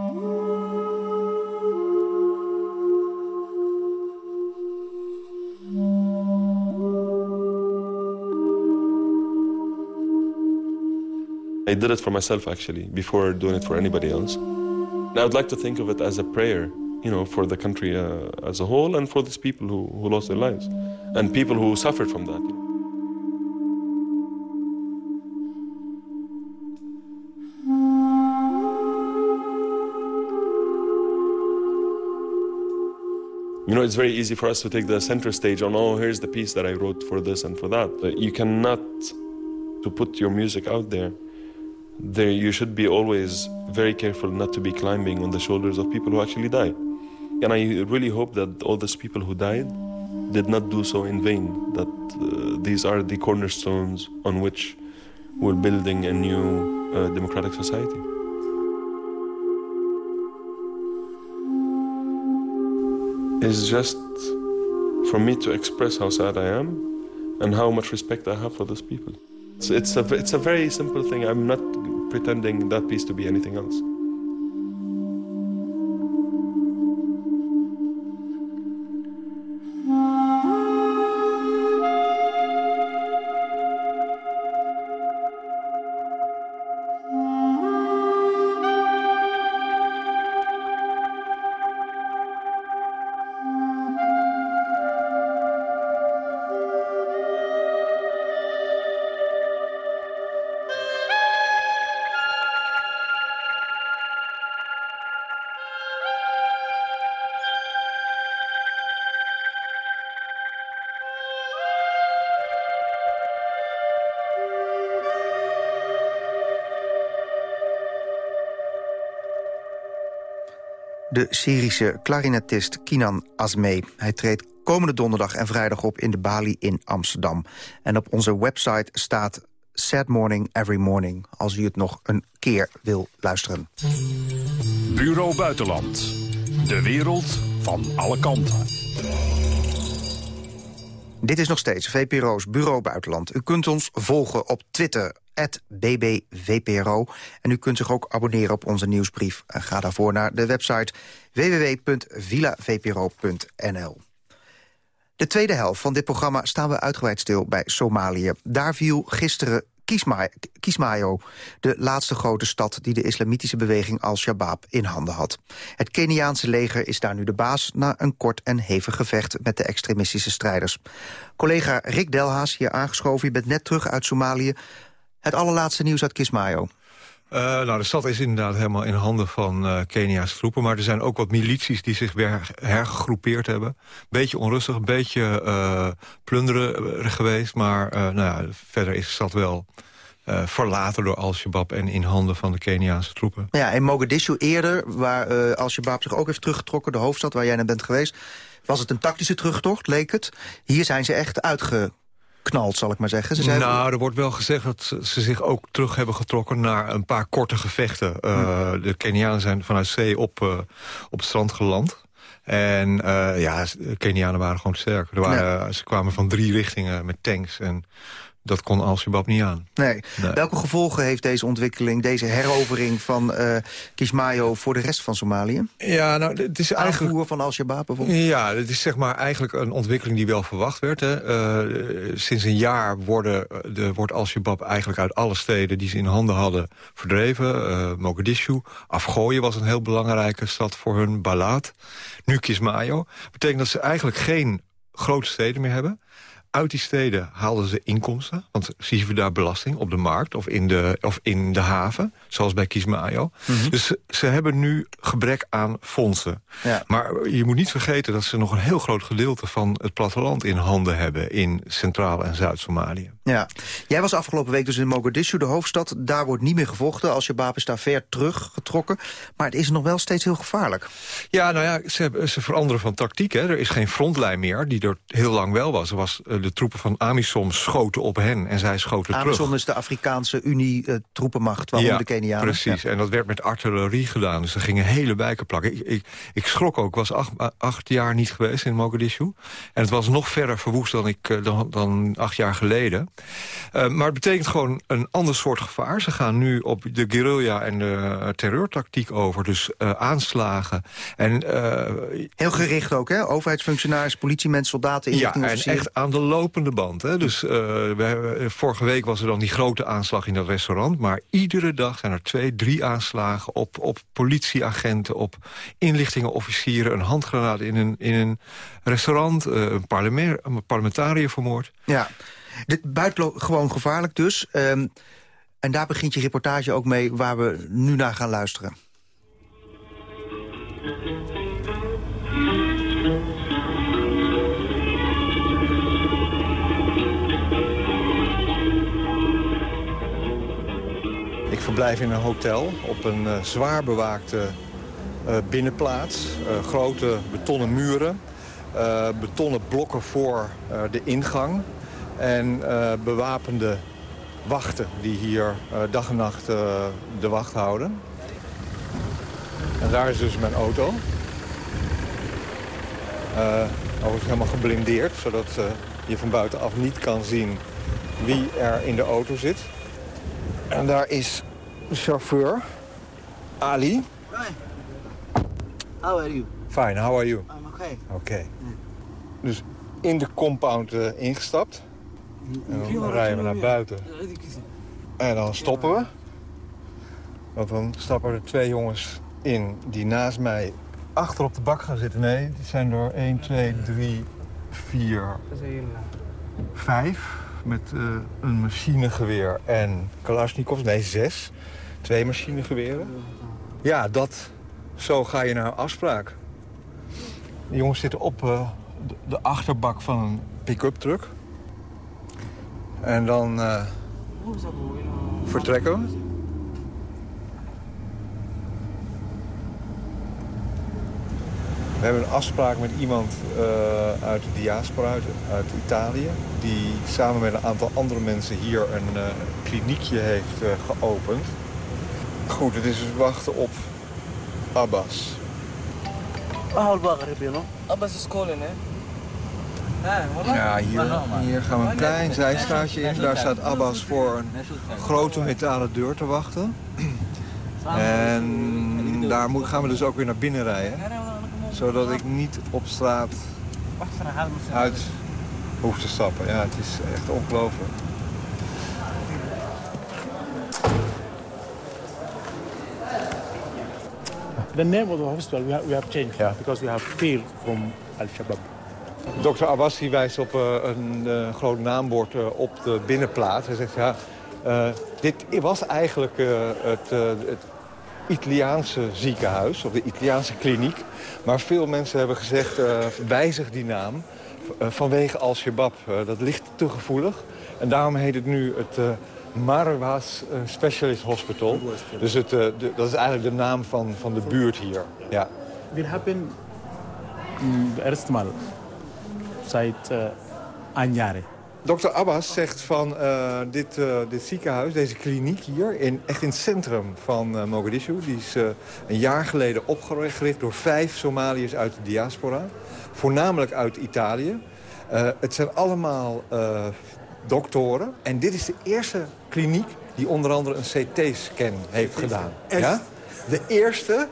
I did it for myself, actually, before doing it for anybody else. And I would like to think of it as a prayer, you know, for the country uh, as a whole and for these people who, who lost their lives and people who suffered from that. You know, it's very easy for us to take the center stage on, oh, here's the piece that I wrote for this and for that. But you cannot, to put your music out there, there you should be always very careful not to be climbing on the shoulders of people who actually died. And I really hope that all these people who died did not do so in vain, that uh, these are the cornerstones on which we're building a new uh, democratic society. It's just for me to express how sad I am and how much respect I have for those people. It's, it's, a, it's a very simple thing. I'm not pretending that piece to be anything else. De Syrische klarinetist Kinan Azmeh. Hij treedt komende donderdag en vrijdag op in de Bali in Amsterdam. En op onze website staat Sad Morning Every Morning... als u het nog een keer wil luisteren. Bureau Buitenland. De wereld van alle kanten. Dit is nog steeds VPRO's Bureau Buitenland. U kunt ons volgen op Twitter, @bbvpro En u kunt zich ook abonneren op onze nieuwsbrief. En ga daarvoor naar de website www.villavpro.nl. De tweede helft van dit programma staan we uitgebreid stil bij Somalië. Daar viel gisteren Kismayo, de laatste grote stad die de islamitische beweging Al-Shabaab in handen had. Het Keniaanse leger is daar nu de baas na een kort en hevig gevecht met de extremistische strijders. Collega Rick Delhaas, hier aangeschoven, je bent net terug uit Somalië. Het allerlaatste nieuws uit Kismayo. Uh, nou, de stad is inderdaad helemaal in handen van uh, Kenia's troepen. Maar er zijn ook wat milities die zich weer hergegroepeerd hebben. Beetje onrustig, een beetje uh, plunderen geweest. Maar nou ja, verder is de stad wel verlaten door Al-Shabaab... en in handen van de Keniaanse troepen. Ja, in Mogadishu eerder, waar Al-Shabaab zich ook heeft teruggetrokken... de hoofdstad waar jij net bent geweest... was het een tactische terugtocht, leek het. Hier zijn ze echt uitge knalt, zal ik maar zeggen. Ze. Nou, er wordt wel gezegd dat ze zich ook terug hebben getrokken... naar een paar korte gevechten. Uh, De Kenianen zijn vanuit zee op, uh, op het strand geland. En uh, ja, de Kenianen waren gewoon sterk. Er waren, ja. Ze kwamen van drie richtingen met tanks. En dat kon Al-Shabaab niet aan. Nee. Welke gevolgen heeft deze ontwikkeling, deze herovering van uh, Kismayo voor de rest van Somalië? Ja, nou, het is eigenlijk... Aanvoer van Al-Shabaab bijvoorbeeld? Ja, het is zeg maar eigenlijk een ontwikkeling die wel verwacht werd. Hè. Uh, sinds een jaar worden, de, wordt Al-Shabaab eigenlijk uit alle steden die ze in handen hadden verdreven. Uh, Mogadishu, Afgooien was een heel belangrijke stad voor hun, Balad. Nu Kismayo. betekent dat ze eigenlijk geen grote steden meer hebben uit die steden haalden ze inkomsten. Want zien we daar belasting op de markt of in de, of in de haven. Zoals bij Kismayo. Mm Dus ze, ze, hebben nu gebrek aan fondsen. Ja. Maar je moet niet vergeten dat ze nog een heel groot gedeelte van het platteland in handen hebben. In Centraal- en Zuid-Somalië. Ja. Jij was afgelopen week dus in Mogadishu, de hoofdstad. Daar wordt niet meer gevochten. Als je is daar ver teruggetrokken. Maar het is nog wel steeds heel gevaarlijk. Ja, nou ja, ze, ze veranderen van tactiek. Hè. Er is geen frontlijn meer, die er heel lang wel was. Er was de troepen van Amisom schoten op hen en zij schoten Amisom terug. Amisom is de Afrikaanse Unie-troepenmacht, waaronder ja, de Kenianen. precies. En dat werd met artillerie gedaan. Dus er gingen hele wijken plakken. Ik, ik, ik schrok ook. Ik was acht, acht, jaar niet geweest in Mogadishu. En het was nog verder verwoest dan, ik, dan, dan acht jaar geleden. Uh, maar het betekent gewoon een ander soort gevaar. Ze gaan nu op de guerrilla en de terreurtactiek over. Dus uh, aanslagen. En, uh, Heel gericht ook, hè? Overheidsfunctionaris, politiemensen, soldaten, Ja, en echt aan de lopende band. Hè? Dus we, vorige week was er dan die grote aanslag in dat restaurant. Maar iedere dag zijn er twee, drie aanslagen op, op politieagenten... op inlichtingenofficieren, een handgranaat in een, in een restaurant... een, een parlementariër vermoord. Ja. Dit buitengewoon gevaarlijk dus. Um, en daar begint je reportage ook mee waar we nu naar gaan luisteren. Ik verblijf in een hotel op een uh, zwaar bewaakte uh, binnenplaats. Uh, grote betonnen muren, betonnen blokken voor de ingang en uh, bewapende wachten die hier uh, dag en nacht uh, de wacht houden. En daar is dus mijn auto. overigens helemaal geblindeerd, zodat je van buitenaf niet kan zien wie er in de auto zit. En daar is de chauffeur, Ali. Hi. How are you? Fine, how are you? I'm okay. Oké. Okay. Dus in de compound ingestapt. En dan rijden we naar buiten. En dan stoppen we. Want dan stappen er twee jongens in die naast mij achter op de bak gaan zitten. Nee, die zijn er 1, 2, 3, 4, 5. Met uh, een machinegeweer en Kalashnikov. Nee, zes. Twee machinegeweren. Ja, dat. Zo ga je naar een afspraak. De jongens zitten op uh, de, de achterbak van een pick-up truck. En dan uh, vertrekken we. We hebben een afspraak met iemand uh, uit de diaspora, uit, Italië... die samen met een aantal andere mensen hier een uh, kliniekje heeft geopend. Goed, het is dus wachten op Abbas. Abbas is calling, hè? Ja, hier, hier gaan we een klein zijstraatje in. Daar staat Abbas voor een grote metalen deur te wachten. En daar gaan we dus ook weer naar binnen rijden. Zodat ik niet op straat uit hoef te stappen. Ja, het is echt ongelooflijk. The name of the hospital we have, we have changed yeah. because we have fear from Al-Shabaab. Dr. Abbasi wijst op uh, een uh, groot naambord uh, op de binnenplaats. Hij zegt, ja, dit was eigenlijk het, het Italiaanse ziekenhuis, of de Italiaanse kliniek. Maar veel mensen hebben gezegd, wijzig die naam vanwege Al-Shabaab. dat ligt te gevoelig. En daarom heet het nu het Marwas Specialist Hospital. Dus het, dat is eigenlijk de naam van, van de buurt hier. Ja. Will de eerste maal seit uh, een jaar. Dr. Abbas zegt van uh, dit, uh, dit ziekenhuis, deze kliniek hier... In, echt in het centrum van uh, Mogadishu. Die is een jaar geleden opgericht door vijf Somaliërs uit de diaspora. Voornamelijk uit Italië. het zijn allemaal doktoren. En dit is de eerste kliniek die onder andere een CT-scan heeft gedaan. Ja? De eerste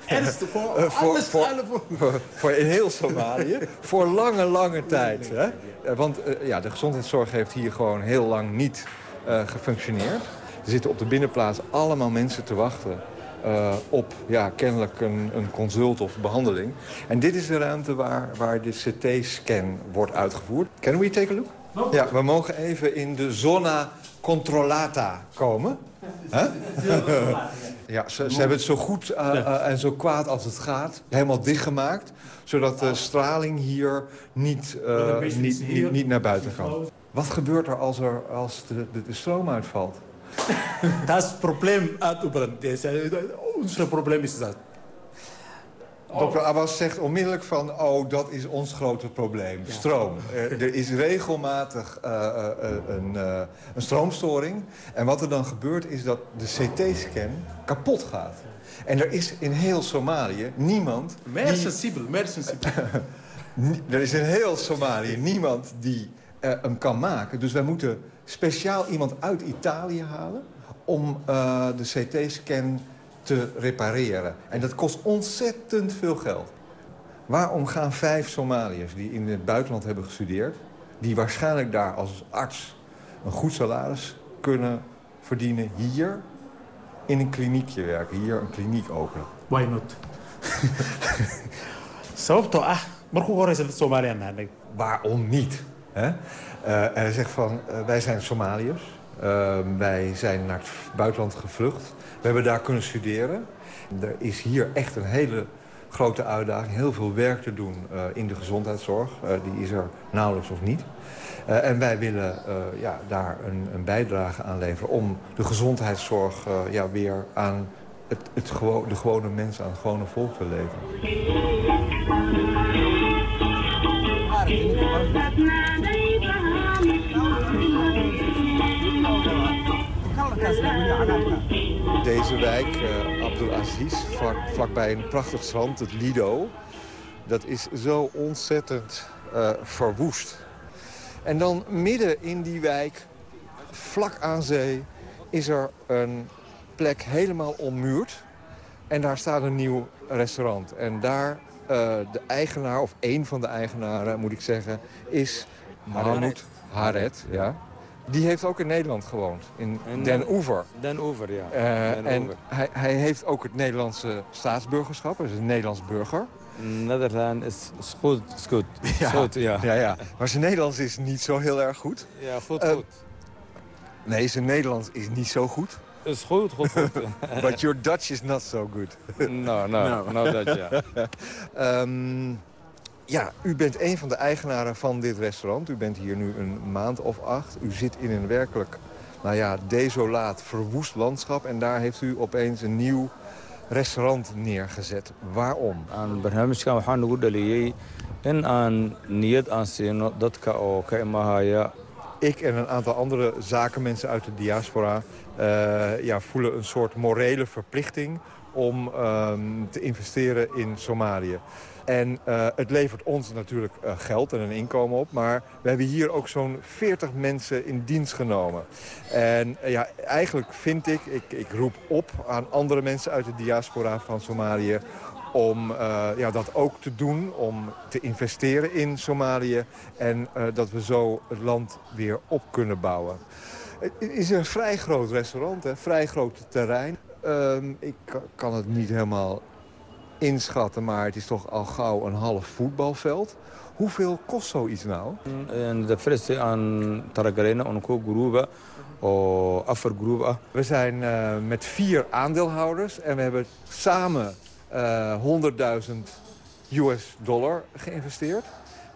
voor, uh, voor, voor, voor, in heel Somalië voor lange, lange tijd. Hè? Want uh, ja, de gezondheidszorg heeft hier gewoon heel lang niet uh, gefunctioneerd. Er zitten op de binnenplaats allemaal mensen te wachten... op ja, kennelijk een, een, consult of behandeling. En dit is de ruimte waar, waar de CT-scan wordt uitgevoerd. Can we take a look? Ja, we mogen even in de zona controlata komen. Huh? Ja, ze, ze hebben het zo goed uh, uh, en zo kwaad als het gaat helemaal dichtgemaakt. Zodat de straling hier niet, uh, niet, niet, niet, naar buiten kan. Wat gebeurt er als, er, als de, de, de stroom uitvalt? dat is het probleem uit Ons probleem is dat. Dr. Abbas zegt onmiddellijk van, oh, dat is ons grote probleem. Stroom. er is regelmatig uh, uh, een, uh, een, stroomstoring. En wat er dan gebeurt is dat de CT-scan kapot gaat. En er is in heel Somalië niemand... Meer sensibel, meer sensibel. er is in heel Somalië niemand die hem kan maken. Dus wij moeten speciaal iemand uit Italië halen... om de CT-scan te repareren. En dat kost ontzettend veel geld. Waarom gaan vijf Somaliërs die in het buitenland hebben gestudeerd... die waarschijnlijk daar als arts een goed salaris kunnen verdienen... hier in een kliniekje werken, hier een kliniek openen? Why not? Sababtoo ah, markuu horeysa dad Somaliyan nahay. Waarom niet? Hè? Uh, hij zegt van, uh, wij zijn Somaliërs. Uh, wij zijn naar het buitenland gevlucht. We hebben daar kunnen studeren. Er is hier echt een hele grote uitdaging. Heel veel werk te doen uh, in de gezondheidszorg. Uh, die is er nauwelijks of niet. Uh, en wij willen ja, daar een, een, bijdrage aan leveren... om de gezondheidszorg ja, weer aan het, het de gewone mensen, aan het gewone volk te leveren. Deze wijk, uh, Abdulaziz, vlak, vlakbij een prachtig strand, het Lido... dat is zo ontzettend uh, verwoest. En dan midden in die wijk, vlak aan zee, is er een plek helemaal ommuurd. En daar staat een nieuw restaurant. En daar, uh, de eigenaar, of één van de eigenaren moet ik zeggen, is Mahmoud Haret. Ja. Die heeft ook in Nederland gewoond, in Den Oever. Den Oever, ja. Uh, en hij, hij, heeft ook het Nederlandse staatsburgerschap, is een Nederlands burger. Nederland is, is goed, is goed. Ja, goed ja. ja. Ja, Maar zijn Nederlands is niet zo heel erg goed. Ja, goed, uh, goed. Nee, zijn Nederlands is niet zo goed. Is goed, goed, goed. But your Dutch is not so good. no, no, no, no Dutch, ja. um, ja, u bent een van de eigenaren van dit restaurant. U bent hier nu een maand of acht. U zit in een werkelijk, nou ja, desolaat, verwoest landschap. En daar heeft u opeens een nieuw restaurant neergezet. Waarom? aan barnaamijkan waxaa nagu dhaliyey in aan niyad aan siino dadka oo ka imahaya Ik en een aantal andere zakenmensen uit de diaspora eh, ja, voelen een soort morele verplichting om ehm, te investeren in Somalië. En eh, het levert ons natuurlijk eh, geld en een inkomen op. Maar we hebben hier ook zo'n 40 mensen in dienst genomen. En eh, ja, eigenlijk vind ik, ik, ik roep op aan andere mensen uit de diaspora van Somalië om ja, dat ook te doen, om te investeren in Somalië... en dat we zo het land weer op kunnen bouwen. Het is een vrij groot restaurant, een vrij groot terrein. Ehm, ik ka- kan het niet helemaal inschatten, maar het is toch al gauw een half voetbalveld. Hoeveel kost zoiets nou? En de firste aan talagalena onko afar gruba We zijn eh, met vier aandeelhouders en we hebben samen eh 100.000 US dollar geïnvesteerd.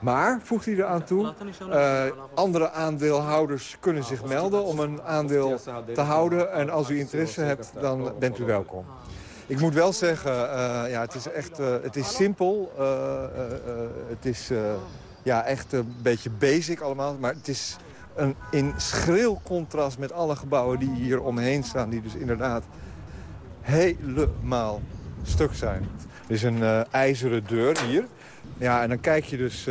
Maar, voegt hij eraan toe, eh, andere aandeelhouders kunnen zich melden om een aandeel te houden. En als u interesse hebt, dan bent u welkom. Ik moet wel zeggen, eh, ja, het is echt eh, het is simpel. eh, het is ja, echt een beetje basic allemaal. Maar het is een, in schril contrast met alle gebouwen die hier omheen staan. Die dus inderdaad helemaal stuk zijn. Er is een eh, ijzeren deur hier. Ja, en dan kijk je dus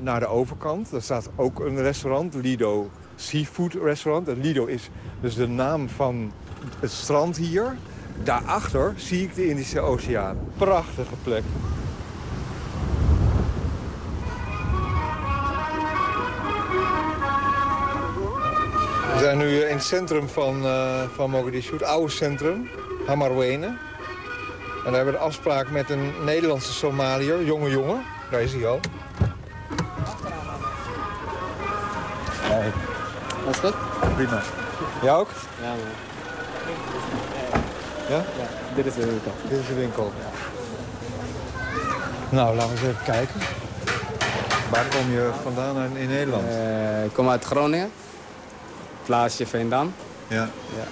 naar de overkant. Daar staat ook een restaurant, Lido Seafood Restaurant. En Lido is dus de naam van het strand hier. Daarachter zie ik de Indische Oceaan. Prachtige plek. We zijn nu in het centrum van, eh van Mogadishu, het oude centrum, Hamarwene. En daar hebben we de afspraak met een Nederlandse Somaliër, jonge jongen. Daar is hij al. Hey. Was goed? Prima. Jij ook? Ja, man. Ja? Ja, dit is de winkel. Dit is de winkel. Nou, laten we eens even kijken. Waar kom je vandaan in, in Nederland? Eh, ik kom uit Groningen. Plaatsje Veendam. Ja. ja.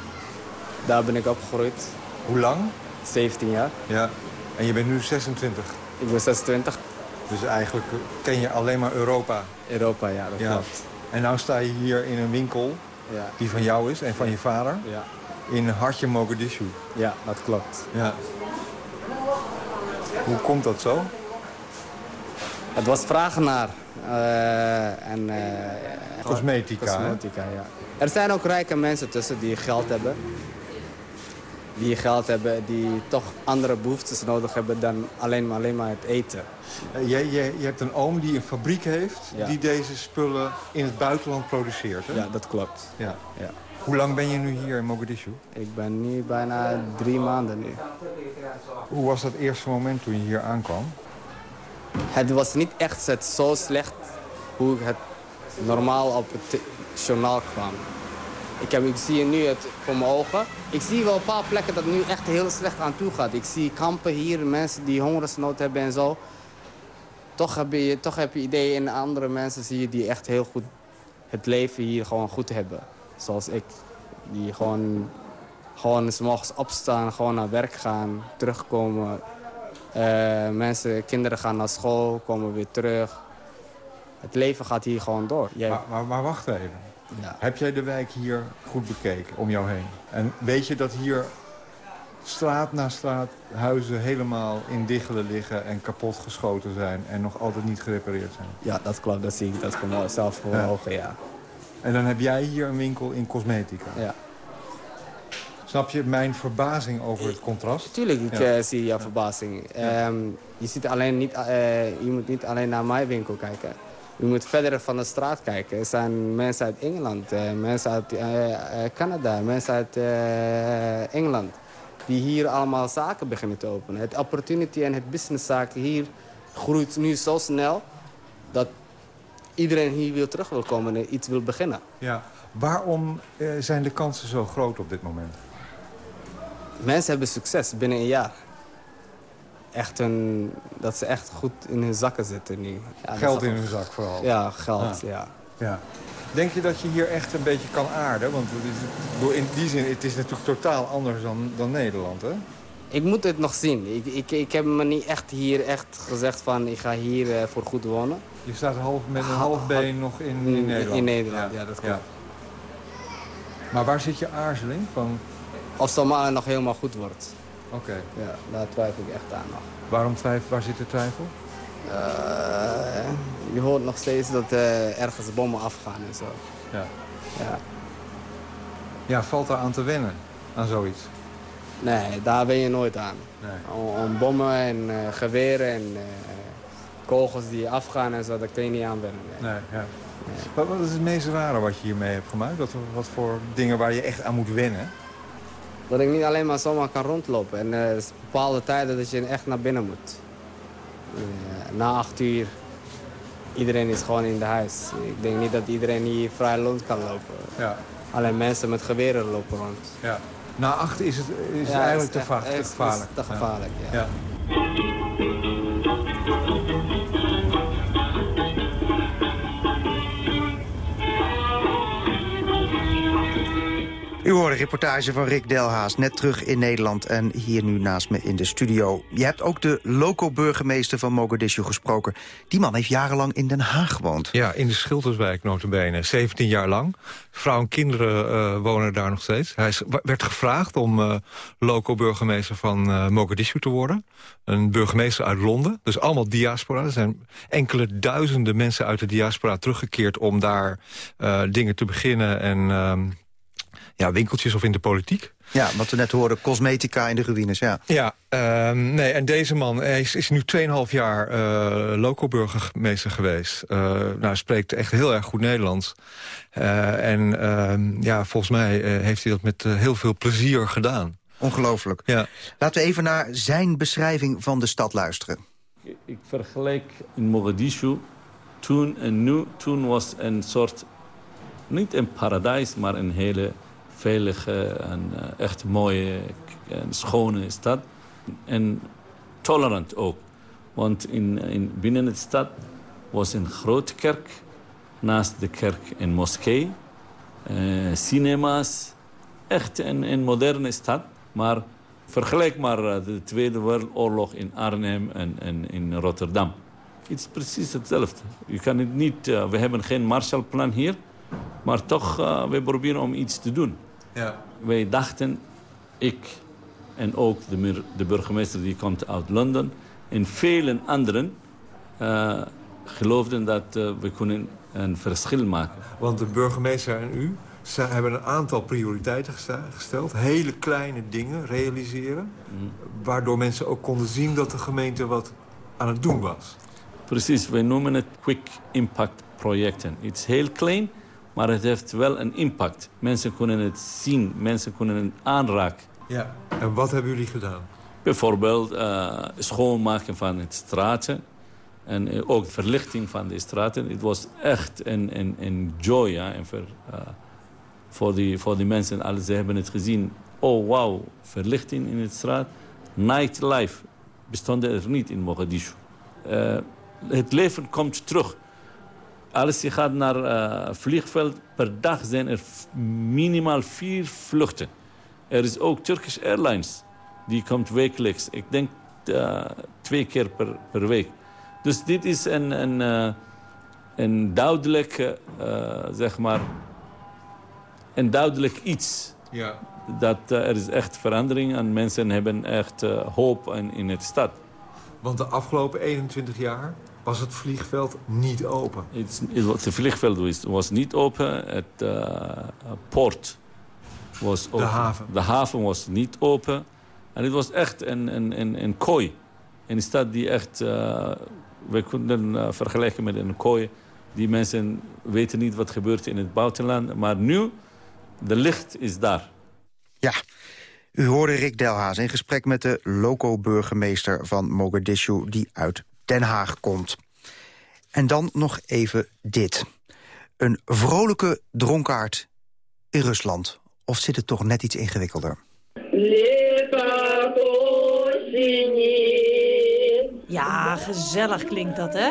Daar ben ik opgegroeid. Hoe lang? 17 jaar. Ja. En je bent nu 26? Ik ben 26. Dus eigenlijk ken je alleen maar Europa? Europa, ja, dat Ja. klopt. En nou sta je hier in een winkel Ja. die van jou is en van je vader. Ja. In hartje Mogadishu. Ja, dat klopt. Ja. Hoe komt dat zo? Het was vragen naar. eh, en, eh, Cosmetica? Cosmetica, ja. Er zijn ook rijke mensen tussen die geld hebben. Die geld hebben, die toch andere behoeftes nodig hebben dan alleen maar, alleen maar het eten. Eh, Jij, jij, je hebt een oom die een fabriek heeft Ja. die deze spullen in het buitenland produceert, hè? Ja, dat klopt. Ja. Ja. Hoe lang ben je nu hier in Mogadishu? Ik ben nu bijna drie maanden nu. Hoe was dat eerste moment toen je hier aankwam? Het was niet echt het zo slecht hoe het normaal op het journaal kwam. Ik, heb, ik zie nu het voor mijn ogen. Ik zie wel een paar plekken dat het nu echt heel slecht aan toe gaat. Ik zie kampen hier, mensen die hongersnood hebben en zo. Toch heb je, toch heb je ideeën en andere mensen zie je die echt heel goed het leven hier gewoon goed hebben. Zoals ik. Die gewoon, gewoon 's morgens opstaan, gewoon naar werk gaan, terugkomen. Eh, mensen, kinderen gaan naar school, komen weer terug. Het leven gaat hier gewoon door. Jij- Maar, maar, maar wacht even. Ja. Heb jij de wijk hier goed bekeken om jou heen? En weet je dat hier straat na straat huizen helemaal in diggelen liggen... en kapot geschoten zijn en nog altijd niet gerepareerd zijn? Ja, dat klopt. Dat zie ik. Dat komt wel zelf voor Ja. ogen, ja. En dan heb jij hier een winkel in cosmetica. Ja. Snap je mijn verbazing over het contrast? Tuurlijk, ik Ja. eh, zie jouw verbazing. Ehm, je, ziet alleen niet, eh, je moet niet alleen naar mijn winkel kijken. Je moet verder van de straat kijken. Er zijn mensen uit Engeland, eh, mensen uit Canada, mensen uit Engeland... die hier allemaal zaken beginnen te openen. Het opportunity en het businesszaken hier groeit nu zo snel... dat iedereen hier wil terug wil komen en iets wil beginnen. Ja. Waarom eh, zijn de kansen zo groot op dit moment? Mensen hebben succes binnen een jaar. Echt een, dat ze echt goed in hun zakken zitten nu. Ja, Geld in hun zak vooral. Ja, geld, ja. ja. Denk je dat je hier echt een beetje kan aarden? Want in die zin, het is natuurlijk totaal anders dan, dan Nederland, hè? Ik moet het nog zien. Ik, ik, ik heb me niet echt hier echt gezegd van ik ga hier uh, voor goed wonen. Je staat half, met een half been nog in, in Nederland? In Nederland, ja, dat klopt. Maar waar zit je aarzeling van? Of Somalië nog helemaal goed wordt. Oké. Ja, daar twijfel ik echt aan nog. Waarom twijfel? Waar zit de twijfel? Uh, je hoort nog steeds dat uh, ergens bommen afgaan en zo. Ja. Ja. Ja, valt daar aan te wennen, aan zoiets? Nee, daar ben je nooit aan. Nee. Om, bommen en uh, geweren en kogels die afgaan en zo, daar kun je niet aan wennen. Nee. nee ja. Wat, wat, is het meest zware wat je hiermee hebt gemaakt? Wat, wat voor dingen waar je echt aan moet wennen? Dat ik niet alleen maar zomaar kan rondlopen. En er is bepaalde tijden dat je echt naar binnen moet. na acht uur, iedereen is gewoon in de huis. Ik denk niet dat iedereen hier vrij rond kan lopen. Ja. Alleen mensen met geweren lopen rond. Ja. Na acht is het, is ja, het eigenlijk is te, echt, te gevaarlijk. Is te gevaarlijk, ja. ja. U hoorde reportage van Rick Delhaas, net terug in Nederland... en hier nu naast me in de studio. Je hebt ook de loco-burgemeester van Mogadishu gesproken. Die man heeft jarenlang in Den Haag gewoond. Ja, in de Schilderswijk notabene. 17 jaar lang. Vrouw en kinderen uh, wonen daar nog steeds. Hij is, werd gevraagd om uh, loco-burgemeester van uh, Mogadishu te worden. Een burgemeester uit Londen. Dus allemaal diaspora. Er zijn enkele duizenden mensen uit de diaspora teruggekeerd... om daar dingen te beginnen en ja, winkeltjes of in de politiek. Ja, wat we net hoorden, cosmetica in de ruïnes, ja. Ja, uh, nee, en deze man hij is, is nu 2,5 jaar uh, loco-burgemeester geweest. Uh, nou, hij spreekt echt heel erg goed Nederlands. en ehm, ja, volgens mij heeft hij dat met heel veel plezier gedaan. Ongelooflijk. Ja. Laten we even naar zijn beschrijving van de stad luisteren. Ik vergelijk in Mogadishu toen en nu. Toen was een soort, niet een paradijs, maar een hele veilige en uh, echt mooie en schone stad. En tolerant ook. Want in, in, binnen de stad was een grote kerk. Naast de kerk een moskee. Uh, cinema's. Echt een, een moderne stad. Maar vergelijk maar de Tweede Wereldoorlog in Arnhem en, en in Rotterdam. Het is precies hetzelfde. Je kan het niet, we hebben geen Marshallplan hier. Maar toch, we proberen om iets te doen. Ja. Wij dachten, ik en ook de, de, burgemeester die komt uit Londen... en vele anderen uh, geloofden dat uh, we kunnen een verschil maken. Want de burgemeester en u ze hebben een aantal prioriteiten gesteld. Hele kleine dingen realiseren. Mm. Waardoor mensen ook konden zien dat de gemeente wat aan het doen was. Precies, wij noemen het quick impact projecten. Het is heel klein, maar het heeft wel een impact. Mensen kunnen het zien, mensen kunnen het aanraken. Ja, en wat hebben jullie gedaan? Bijvoorbeeld uh, schoonmaken van het straten. En uh, ook verlichting van de straten. Het was echt een, een, een joy ja, en voor, uh, voor, die, voor die mensen. Alle, ze hebben het gezien. Oh, wauw, verlichting in de straat. Nightlife bestond er niet in Mogadishu. het leven komt terug. Als je gaat naar uh, vliegveld, per dag zijn er minimaal vier vluchten. Er is ook Turkish Airlines. Die komt wekelijks. Ik denk uh, twee keer per, per week. Dus dit is een, een, uh, een duidelijk, zeg maar, een duidelijk iets. Ja. Dat er is echt verandering en mensen hebben echt hoop in, in het stad. Want de afgelopen 21 jaar was het vliegveld niet open. Het, het vliegveld was, was, niet open. Het uh, poort was open. De haven. De haven was niet open. En het was echt een, een, een, een kooi. Een stad die echt... Uh, we konden uh, vergelijken met een kooi. Die mensen weten niet wat gebeurt in het buitenland. Maar nu, de licht is daar. Ja, u hoorde Rick Delhaas in gesprek met de loco-burgemeester van Mogadishu... die uit Den Haag komt. En dan nog even dit. Een vrolijke dronkaard in Rusland. Of zit het toch net iets ingewikkelder? Ja, gezellig klinkt dat, hè?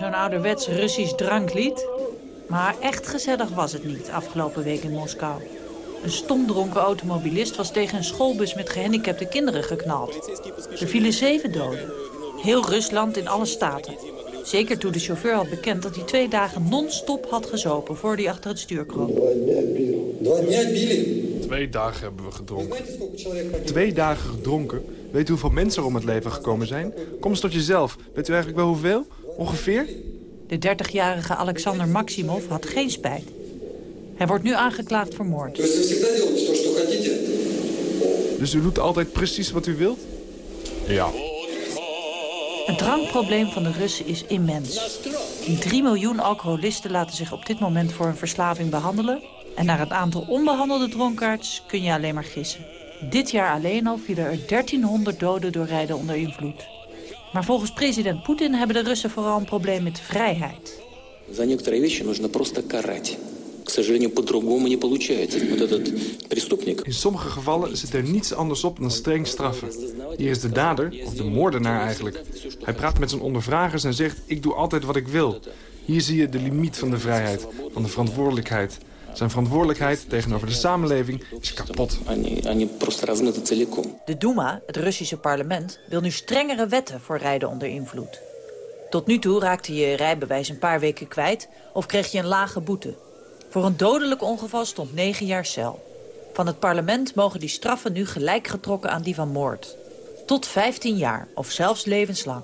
Zo'n ouderwets Russisch dranklied. Maar echt gezellig was het niet afgelopen week in Moskou. Een stomdronken automobilist was tegen een schoolbus met gehandicapte kinderen geknald. Er vielen zeven doden. Heel Rusland in alle staten. Zeker toen de chauffeur had bekend dat hij twee dagen non-stop had gezopen... voor hij achter het stuur kwam. Twee dagen hebben we gedronken. Twee dagen gedronken? Weet u hoeveel mensen er om het leven gekomen zijn? Kom eens tot jezelf. Weet u eigenlijk wel hoeveel? Ongeveer? De 30-jarige Alexander Maximov had geen spijt. Hij wordt nu aangeklaagd voor moord. Dus u doet altijd precies wat u wilt? Ja. Het drankprobleem van de Russen is immens. Die 3 miljoen alcoholisten laten zich op dit moment voor een verslaving behandelen... en naar het aantal onbehandelde dronkaards kun je alleen maar gissen. Dit jaar alleen al vielen er 1300 doden door rijden onder invloed. Maar volgens president Poetin hebben de Russen vooral een probleem met vrijheid. За некоторые вещи нужно просто карать. К сожалению, по-другому не получается. Вот этот преступник... In sommige gevallen zit er niets anders op dan streng straffen. Hier is de dader, of de moordenaar eigenlijk. Hij praat met zijn ondervragers en zegt, ik doe altijd wat ik wil. Hier zie je de limiet van de vrijheid, van de verantwoordelijkheid. Zijn verantwoordelijkheid tegenover de samenleving is kapot. De Duma, het Russische parlement, wil nu strengere wetten voor rijden onder invloed. Tot nu toe raakte je je rijbewijs een paar weken kwijt of kreeg je een lage boete. Voor een dodelijk ongeval stond 9 jaar cel. Van het parlement mogen die straffen nu gelijk getrokken aan die van moord. Tot 15 jaar of zelfs levenslang.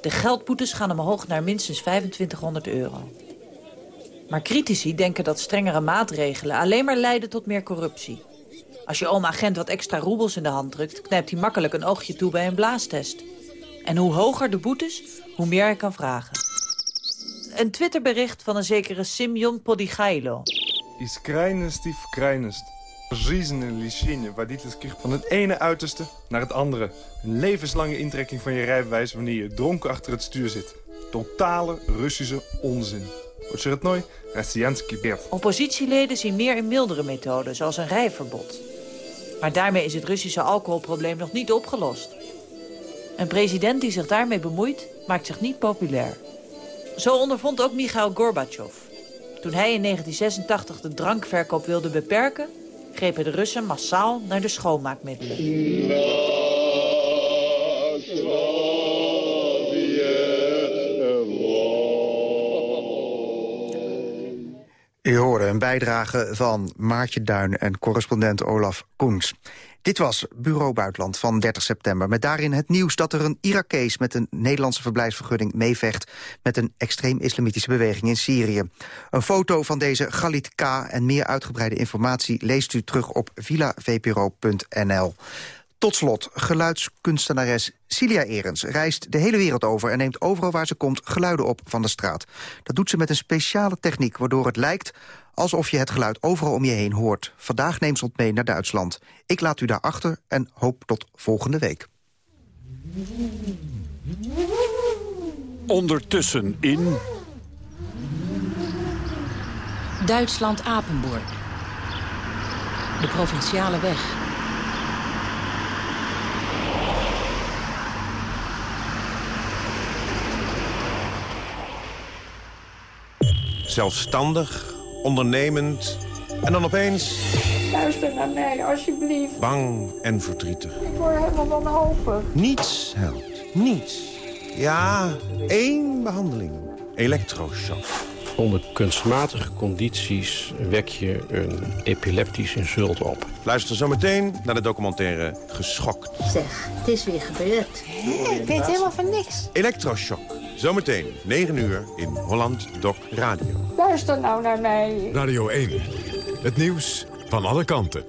De geldboetes gaan omhoog naar minstens 2500 euro. Maar critici denken dat strengere maatregelen alleen maar leiden tot meer corruptie. Als je oom agent wat extra roebels in de hand drukt... knijpt hij makkelijk een oogje toe bij een blaastest. En hoe hoger de boetes, hoe meer hij kan vragen. Een Twitterbericht van een zekere Simeon Podigailo. Is krajnost die verkrajnost. Жизненное лечение водительских van het ene uiterste naar het andere. Een levenslange intrekking van je rijbewijs wanneer je dronken achter het stuur zit. Totale Russische onzin. Очередной россиянский бред. Oppositieleden zien meer in mildere methoden, zoals een rijverbod. Maar daarmee is het Russische alcoholprobleem nog niet opgelost. Een president die zich daarmee bemoeit, maakt zich niet populair. Zo ondervond ook Mikhail Gorbachev. Toen hij in 1986 de drankverkoop wilde beperken... grepen de Russen massaal naar de schoonmaakmiddelen. U hoorde een bijdrage van Maartje Duin en correspondent Olaf Koens. Dit was Bureau Buitenland van 30 september. Met daarin het nieuws dat er een Irakees met een Nederlandse verblijfsvergunning meevecht met een extreem-islamitische beweging in Syrië. Een foto van deze Galit K. en meer uitgebreide informatie leest u terug op villavpro.nl. Tot slot, geluidskunstenares Cilia Erens reist de hele wereld over... en neemt overal waar ze komt geluiden op van de straat. Dat doet ze met een speciale techniek, waardoor het lijkt... alsof je het geluid overal om je heen hoort. Vandaag neemt ze ons mee naar Duitsland. Ik laat u daarachter en hoop tot volgende week. Ondertussen in... Duitsland-Apenburg. De provinciale weg. Zelfstandig, ondernemend en dan opeens... Luister naar mij, alsjeblieft. Bang en verdrietig. Ik word helemaal wanhopig. Niets helpt. Niets. Ja, één behandeling. Elektroshock. Onder kunstmatige condities wek je een epileptisch insult op. Luister zometeen naar de documentaire Geschokt. Zeg, het is weer gebeurd. Hé, ik weet helemaal van niks. Elektroshock. Zometeen, 9 uur in Holland Doc Radio. Luister nou naar mij. Radio 1. Het nieuws van alle kanten.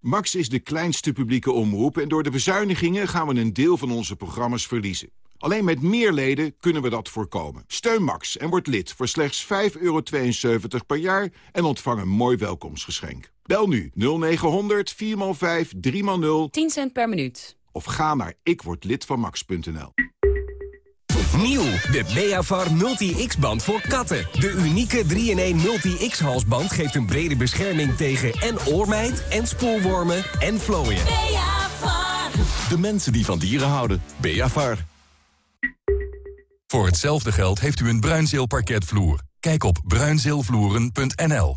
Max is de kleinste publieke omroep en door de bezuinigingen gaan we een deel van onze programma's verliezen. Alleen met meer leden kunnen we dat voorkomen. Steun Max en word lid voor slechts 5,72 per jaar en ontvang een mooi welkomstgeschenk. Bel nu 0900 4x5 3x0 10 cent per minuut. Of ga naar ikwordlidvanmax.nl. Nieuw, de Beavar Multi-X-band voor katten. De unieke 3-in-1 Multi-X halsband geeft een brede bescherming tegen en oormijt en spoorwormen en vlooien. Beavar. De mensen die van dieren houden. Beavar. Voor hetzelfde geld heeft u een Bruinzeel parketvloer. Kijk Kijk op bruinzeelvloeren.nl.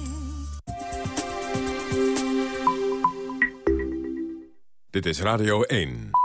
Dit is Radio 1.